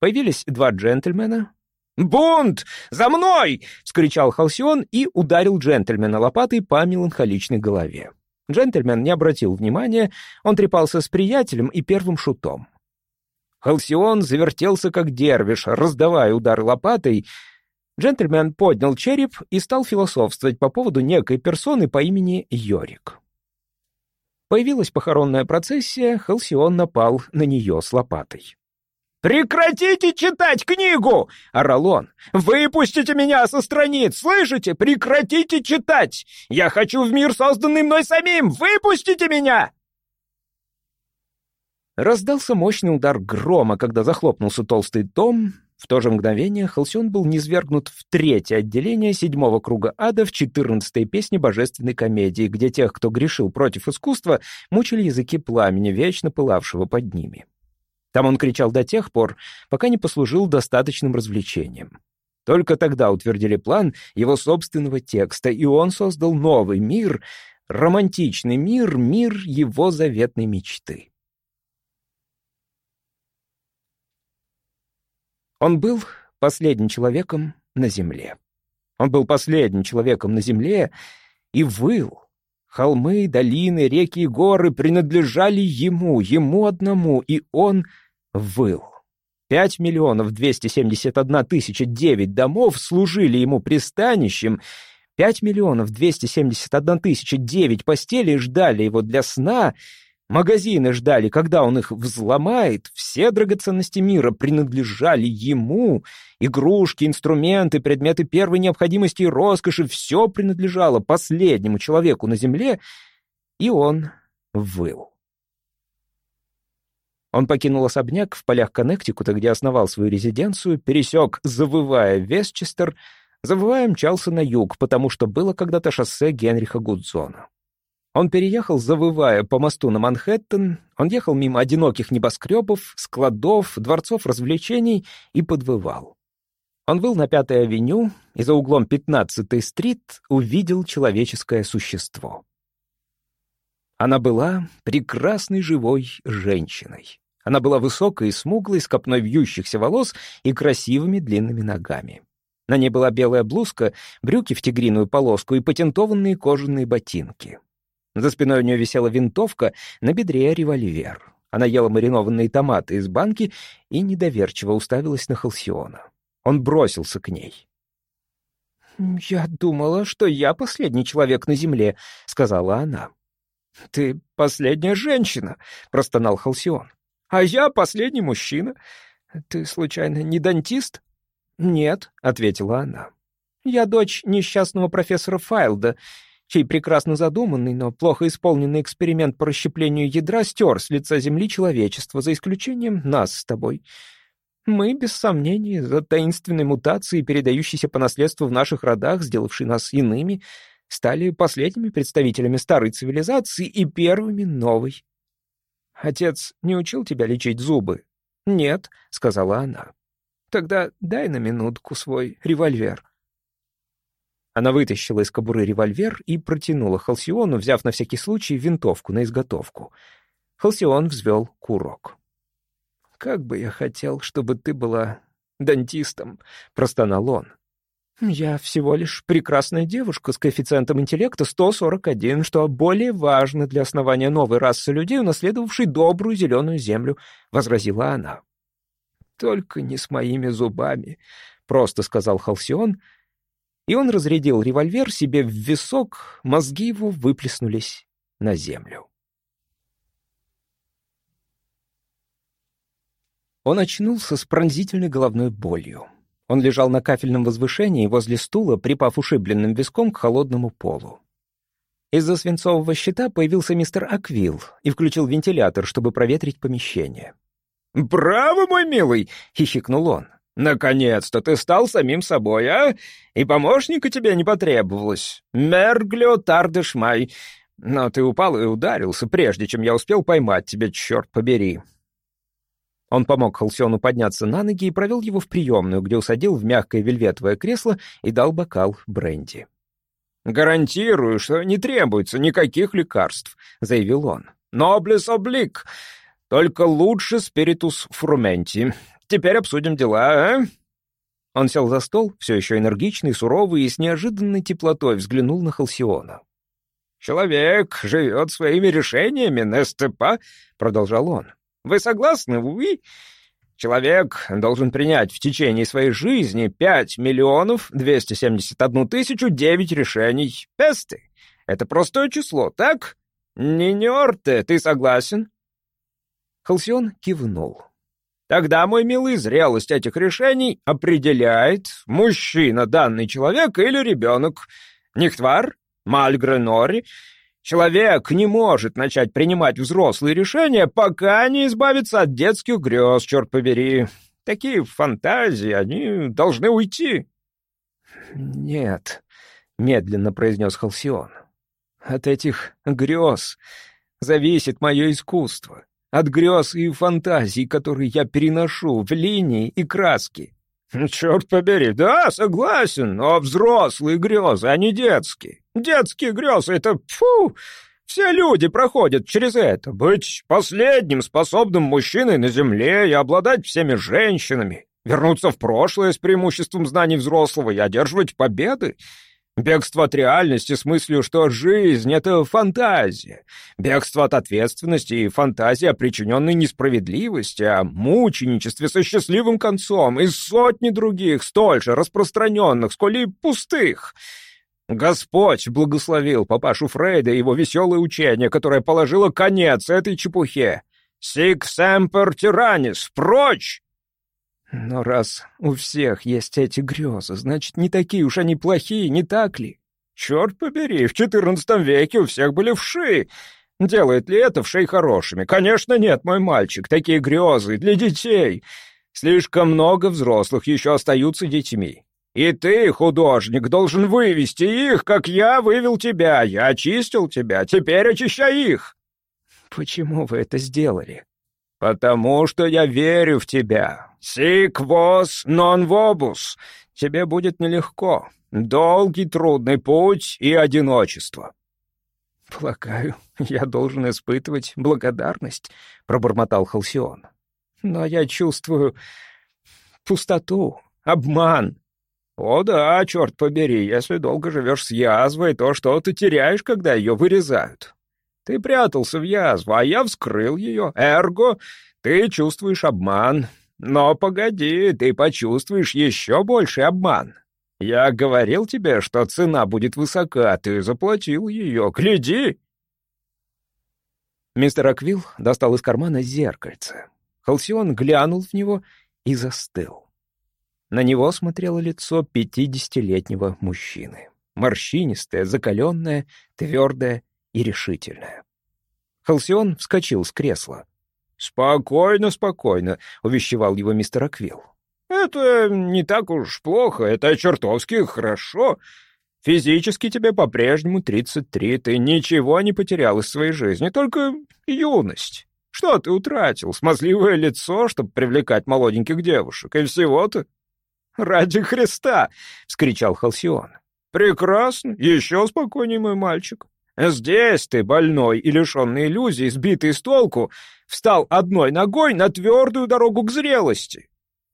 Появились два джентльмена, «Бунт! За мной!» — скричал Халсион и ударил джентльмена лопатой по меланхоличной голове. Джентльмен не обратил внимания, он трепался с приятелем и первым шутом. Халсион завертелся как дервиш, раздавая удары лопатой. Джентльмен поднял череп и стал философствовать по поводу некой персоны по имени Йорик. Появилась похоронная процессия, Халсион напал на нее с лопатой. «Прекратите читать книгу!» — орал он. «Выпустите меня со страниц, слышите? Прекратите читать! Я хочу в мир, созданный мной самим! Выпустите меня!» Раздался мощный удар грома, когда захлопнулся толстый том. В то же мгновение Халсион был низвергнут в третье отделение седьмого круга ада в четырнадцатой песне божественной комедии, где тех, кто грешил против искусства, мучили языки пламени, вечно пылавшего под ними. Там он кричал до тех пор, пока не послужил достаточным развлечением. Только тогда утвердили план его собственного текста, и он создал новый мир, романтичный мир, мир его заветной мечты. Он был последним человеком на земле. Он был последним человеком на земле и выл. Холмы, долины, реки и горы принадлежали ему, ему одному, и он выл. Пять миллионов двести семьдесят одна тысяча девять домов служили ему пристанищем, пять миллионов двести семьдесят одна тысяча девять постелей ждали его для сна, магазины ждали, когда он их взломает, все драгоценности мира принадлежали ему, игрушки, инструменты, предметы первой необходимости и роскоши, все принадлежало последнему человеку на земле, и он выл. Он покинул особняк в полях Коннектикута, где основал свою резиденцию, пересек, завывая Вестчестер, завывая мчался на юг, потому что было когда-то шоссе Генриха Гудзона. Он переехал, завывая по мосту на Манхэттен, он ехал мимо одиноких небоскребов, складов, дворцов развлечений и подвывал. Он был на Пятой авеню и за углом 15-й стрит увидел человеческое существо. Она была прекрасной живой женщиной. Она была высокой и смуглой, с копной вьющихся волос и красивыми длинными ногами. На ней была белая блузка, брюки в тигриную полоску и патентованные кожаные ботинки. За спиной у нее висела винтовка, на бедре револьвер. Она ела маринованные томаты из банки и недоверчиво уставилась на Халсиона. Он бросился к ней. «Я думала, что я последний человек на земле», — сказала она. «Ты последняя женщина», — простонал Халсион. А я последний мужчина. Ты, случайно, не дантист?» «Нет», — ответила она. «Я дочь несчастного профессора Файлда, чей прекрасно задуманный, но плохо исполненный эксперимент по расщеплению ядра стер с лица Земли человечество, за исключением нас с тобой. Мы, без сомнений, за таинственной мутацией, передающейся по наследству в наших родах, сделавшей нас иными, стали последними представителями старой цивилизации и первыми новой. Отец не учил тебя лечить зубы?» «Нет», — сказала она. «Тогда дай на минутку свой револьвер». Она вытащила из кобуры револьвер и протянула Халсиону, взяв на всякий случай винтовку на изготовку. Халсион взвел курок. «Как бы я хотел, чтобы ты была дантистом», — простонал он. «Я всего лишь прекрасная девушка с коэффициентом интеллекта 141, что более важно для основания новой расы людей, унаследовавшей добрую зеленую землю», — возразила она. «Только не с моими зубами», — просто сказал Халсион, и он разрядил револьвер себе в висок, мозги его выплеснулись на землю. Он очнулся с пронзительной головной болью. Он лежал на кафельном возвышении возле стула, припав ушибленным виском к холодному полу. Из-за свинцового щита появился мистер Аквил и включил вентилятор, чтобы проветрить помещение. «Браво, мой милый!» — хихикнул он. «Наконец-то ты стал самим собой, а? И помощника тебе не потребовалось. Мерглио тардешмай. Но ты упал и ударился, прежде чем я успел поймать тебя, черт побери. Он помог Халсиону подняться на ноги и провел его в приемную, где усадил в мягкое вельветовое кресло и дал бокал бренди. «Гарантирую, что не требуется никаких лекарств», — заявил он. «Ноблес облик. Только лучше спиритус фрументи. Теперь обсудим дела, а?» Он сел за стол, все еще энергичный, суровый и с неожиданной теплотой взглянул на Халсиона. «Человек живет своими решениями, Нестепа», — продолжал он. Вы согласны, вы? Человек должен принять в течение своей жизни 5 миллионов 271 тысячу 9 решений. Песты. Это простое число, так? Ниньорте, ты согласен?» Халсион кивнул. «Тогда, мой милый, зрелость этих решений определяет, мужчина данный человек или ребенок. Нихтвар, Мальгренори Человек не может начать принимать взрослые решения, пока не избавится от детских грез, черт побери. Такие фантазии, они должны уйти. «Нет», — медленно произнес Халсион, — «от этих грез зависит мое искусство, от грез и фантазий, которые я переношу в линии и краски». «Черт побери, да, согласен, но взрослые грезы, а не детские. Детские грезы — это... Фу! Все люди проходят через это. Быть последним способным мужчиной на земле и обладать всеми женщинами. Вернуться в прошлое с преимуществом знаний взрослого и одерживать победы. Бегство от реальности с мыслью, что жизнь — это фантазия. Бегство от ответственности и фантазия о причиненной несправедливости, о мученичестве со счастливым концом и сотни других, столь же распространенных, сколь и пустых. Господь благословил папашу Фрейда и его веселое учение, которое положило конец этой чепухе. «Сик семпер тиранис! Прочь!» Но раз у всех есть эти грезы, значит, не такие уж они плохие, не так ли? Черт побери, в четырнадцатом веке у всех были вши. Делает ли это вшей хорошими? Конечно, нет, мой мальчик, такие грезы для детей. Слишком много взрослых еще остаются детьми. И ты, художник, должен вывести их, как я вывел тебя. Я очистил тебя, теперь очищай их. Почему вы это сделали? «Потому что я верю в тебя. Сик вос нон вобус. Тебе будет нелегко. Долгий трудный путь и одиночество». «Полагаю, я должен испытывать благодарность», — пробормотал Халсион. «Но я чувствую пустоту, обман». «О да, черт побери, если долго живешь с язвой, то что ты теряешь, когда ее вырезают? Ты прятался в язву, а я вскрыл ее. Эрго, ты чувствуешь обман. Но погоди, ты почувствуешь еще больший обман. Я говорил тебе, что цена будет высока, ты заплатил ее. Гляди!» Мистер Аквилл достал из кармана зеркальце. Халсион глянул в него и застыл. На него смотрело лицо пятидесятилетнего мужчины. Морщинистое, закаленное, твердое и решительная. Халсион вскочил с кресла. «Спокойно, спокойно», — увещевал его мистер Аквилл. «Это не так уж плохо, это чертовски хорошо. Физически тебе по-прежнему 33, ты ничего не потерял из своей жизни, только юность. Что ты утратил? Смазливое лицо, чтобы привлекать молоденьких девушек, и всего-то?» «Ради Христа!» — вскричал Халсион. «Прекрасно, еще спокойнее, мой мальчик. Здесь ты, больной и лишенный иллюзий, сбитый с толку, встал одной ногой на твердую дорогу к зрелости.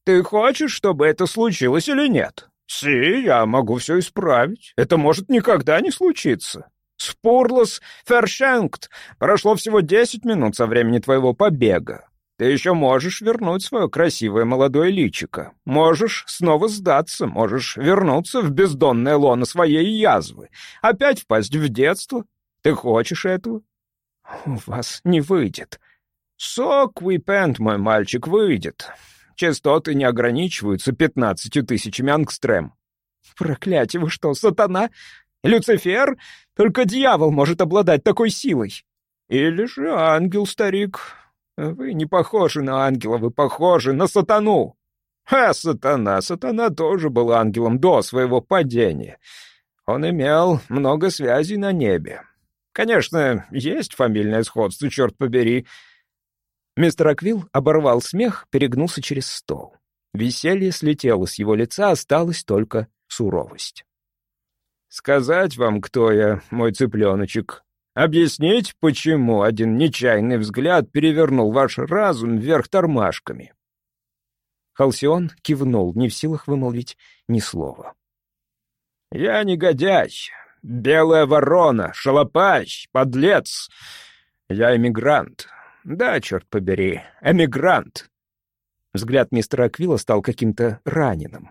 Ты хочешь, чтобы это случилось или нет? Си, я могу все исправить. Это может никогда не случиться. Спурлос Фершенкт. Прошло всего десять минут со времени твоего побега. Ты еще можешь вернуть свое красивое молодое личико. Можешь снова сдаться, можешь вернуться в бездонное лоно своей язвы, опять впасть в детство. Ты хочешь этого? У вас не выйдет. Сок Уипент, мой мальчик, выйдет. Частоты не ограничиваются пятнадцатью тысячами ангстрем. Проклятие, вы что, сатана? Люцифер? Только дьявол может обладать такой силой. Или же ангел, старик, вы не похожи на ангела, вы похожи на сатану. А сатана, сатана тоже был ангелом до своего падения. Он имел много связей на небе. Конечно, есть фамильное сходство, черт побери. Мистер Аквилл оборвал смех, перегнулся через стол. Веселье слетело с его лица, осталась только суровость. «Сказать вам, кто я, мой цыпленочек, Объяснить, почему один нечаянный взгляд перевернул ваш разум вверх тормашками?» Халсион кивнул, не в силах вымолвить ни слова. «Я негодяй, белая ворона, шалопач, подлец. Я эмигрант. Да, черт побери, эмигрант». Взгляд мистера Аквила стал каким-то раненым.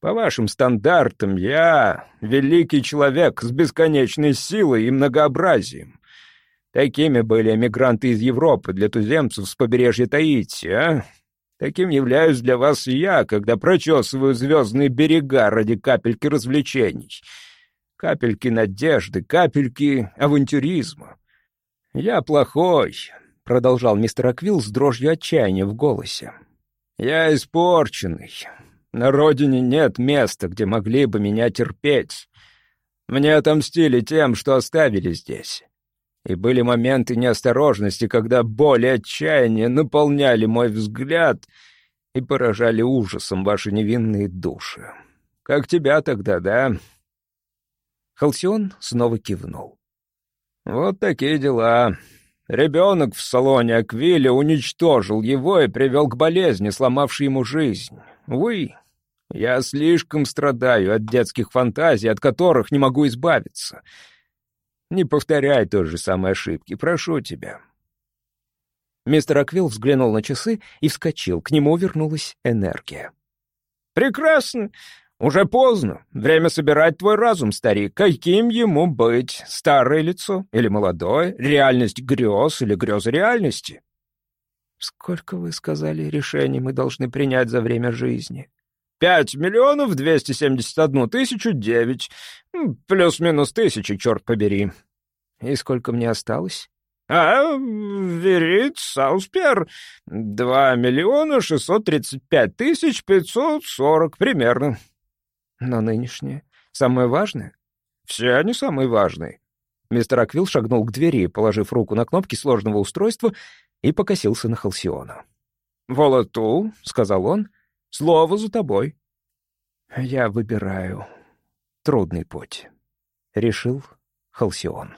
По вашим стандартам, я великий человек с бесконечной силой и многообразием. Такими были эмигранты из Европы для туземцев с побережья Таити, а? Таким являюсь для вас и я, когда прочесываю звездные берега ради капельки развлечений. Капельки надежды, капельки авантюризма. Я плохой, — продолжал мистер Аквилл с дрожью отчаяния в голосе. Я испорченный, на родине нет места, где могли бы меня терпеть. Мне отомстили тем, что оставили здесь. И были моменты неосторожности, когда боль и отчаяние наполняли мой взгляд и поражали ужасом ваши невинные души. Как тебя тогда, да?» Халсион снова кивнул. «Вот такие дела. Ребенок в салоне Аквиля уничтожил его и привел к болезни, сломавшей ему жизнь. Вы Я слишком страдаю от детских фантазий, от которых не могу избавиться. Не повторяй той же самой ошибки, прошу тебя». Мистер Аквилл взглянул на часы и вскочил. К нему вернулась энергия. «Прекрасно. Уже поздно. Время собирать твой разум, старик. Каким ему быть? Старое лицо или молодое? Реальность грез или грезы реальности?» «Сколько, вы сказали, решений мы должны принять за время жизни?» «Пять миллионов двести семьдесят одну тысячу девять. Плюс-минус тысячи, черт побери». «И сколько мне осталось?» А Верит Сауспер — два миллиона шестьсот тридцать пять тысяч пятьсот сорок примерно. Но нынешнее самое важное? Все они самые важные. Мистер Аквилл шагнул к двери, положив руку на кнопки сложного устройства, и покосился на Халсиона. «Волоту», — сказал он, — «слово за тобой». «Я выбираю трудный путь», — решил Халсион.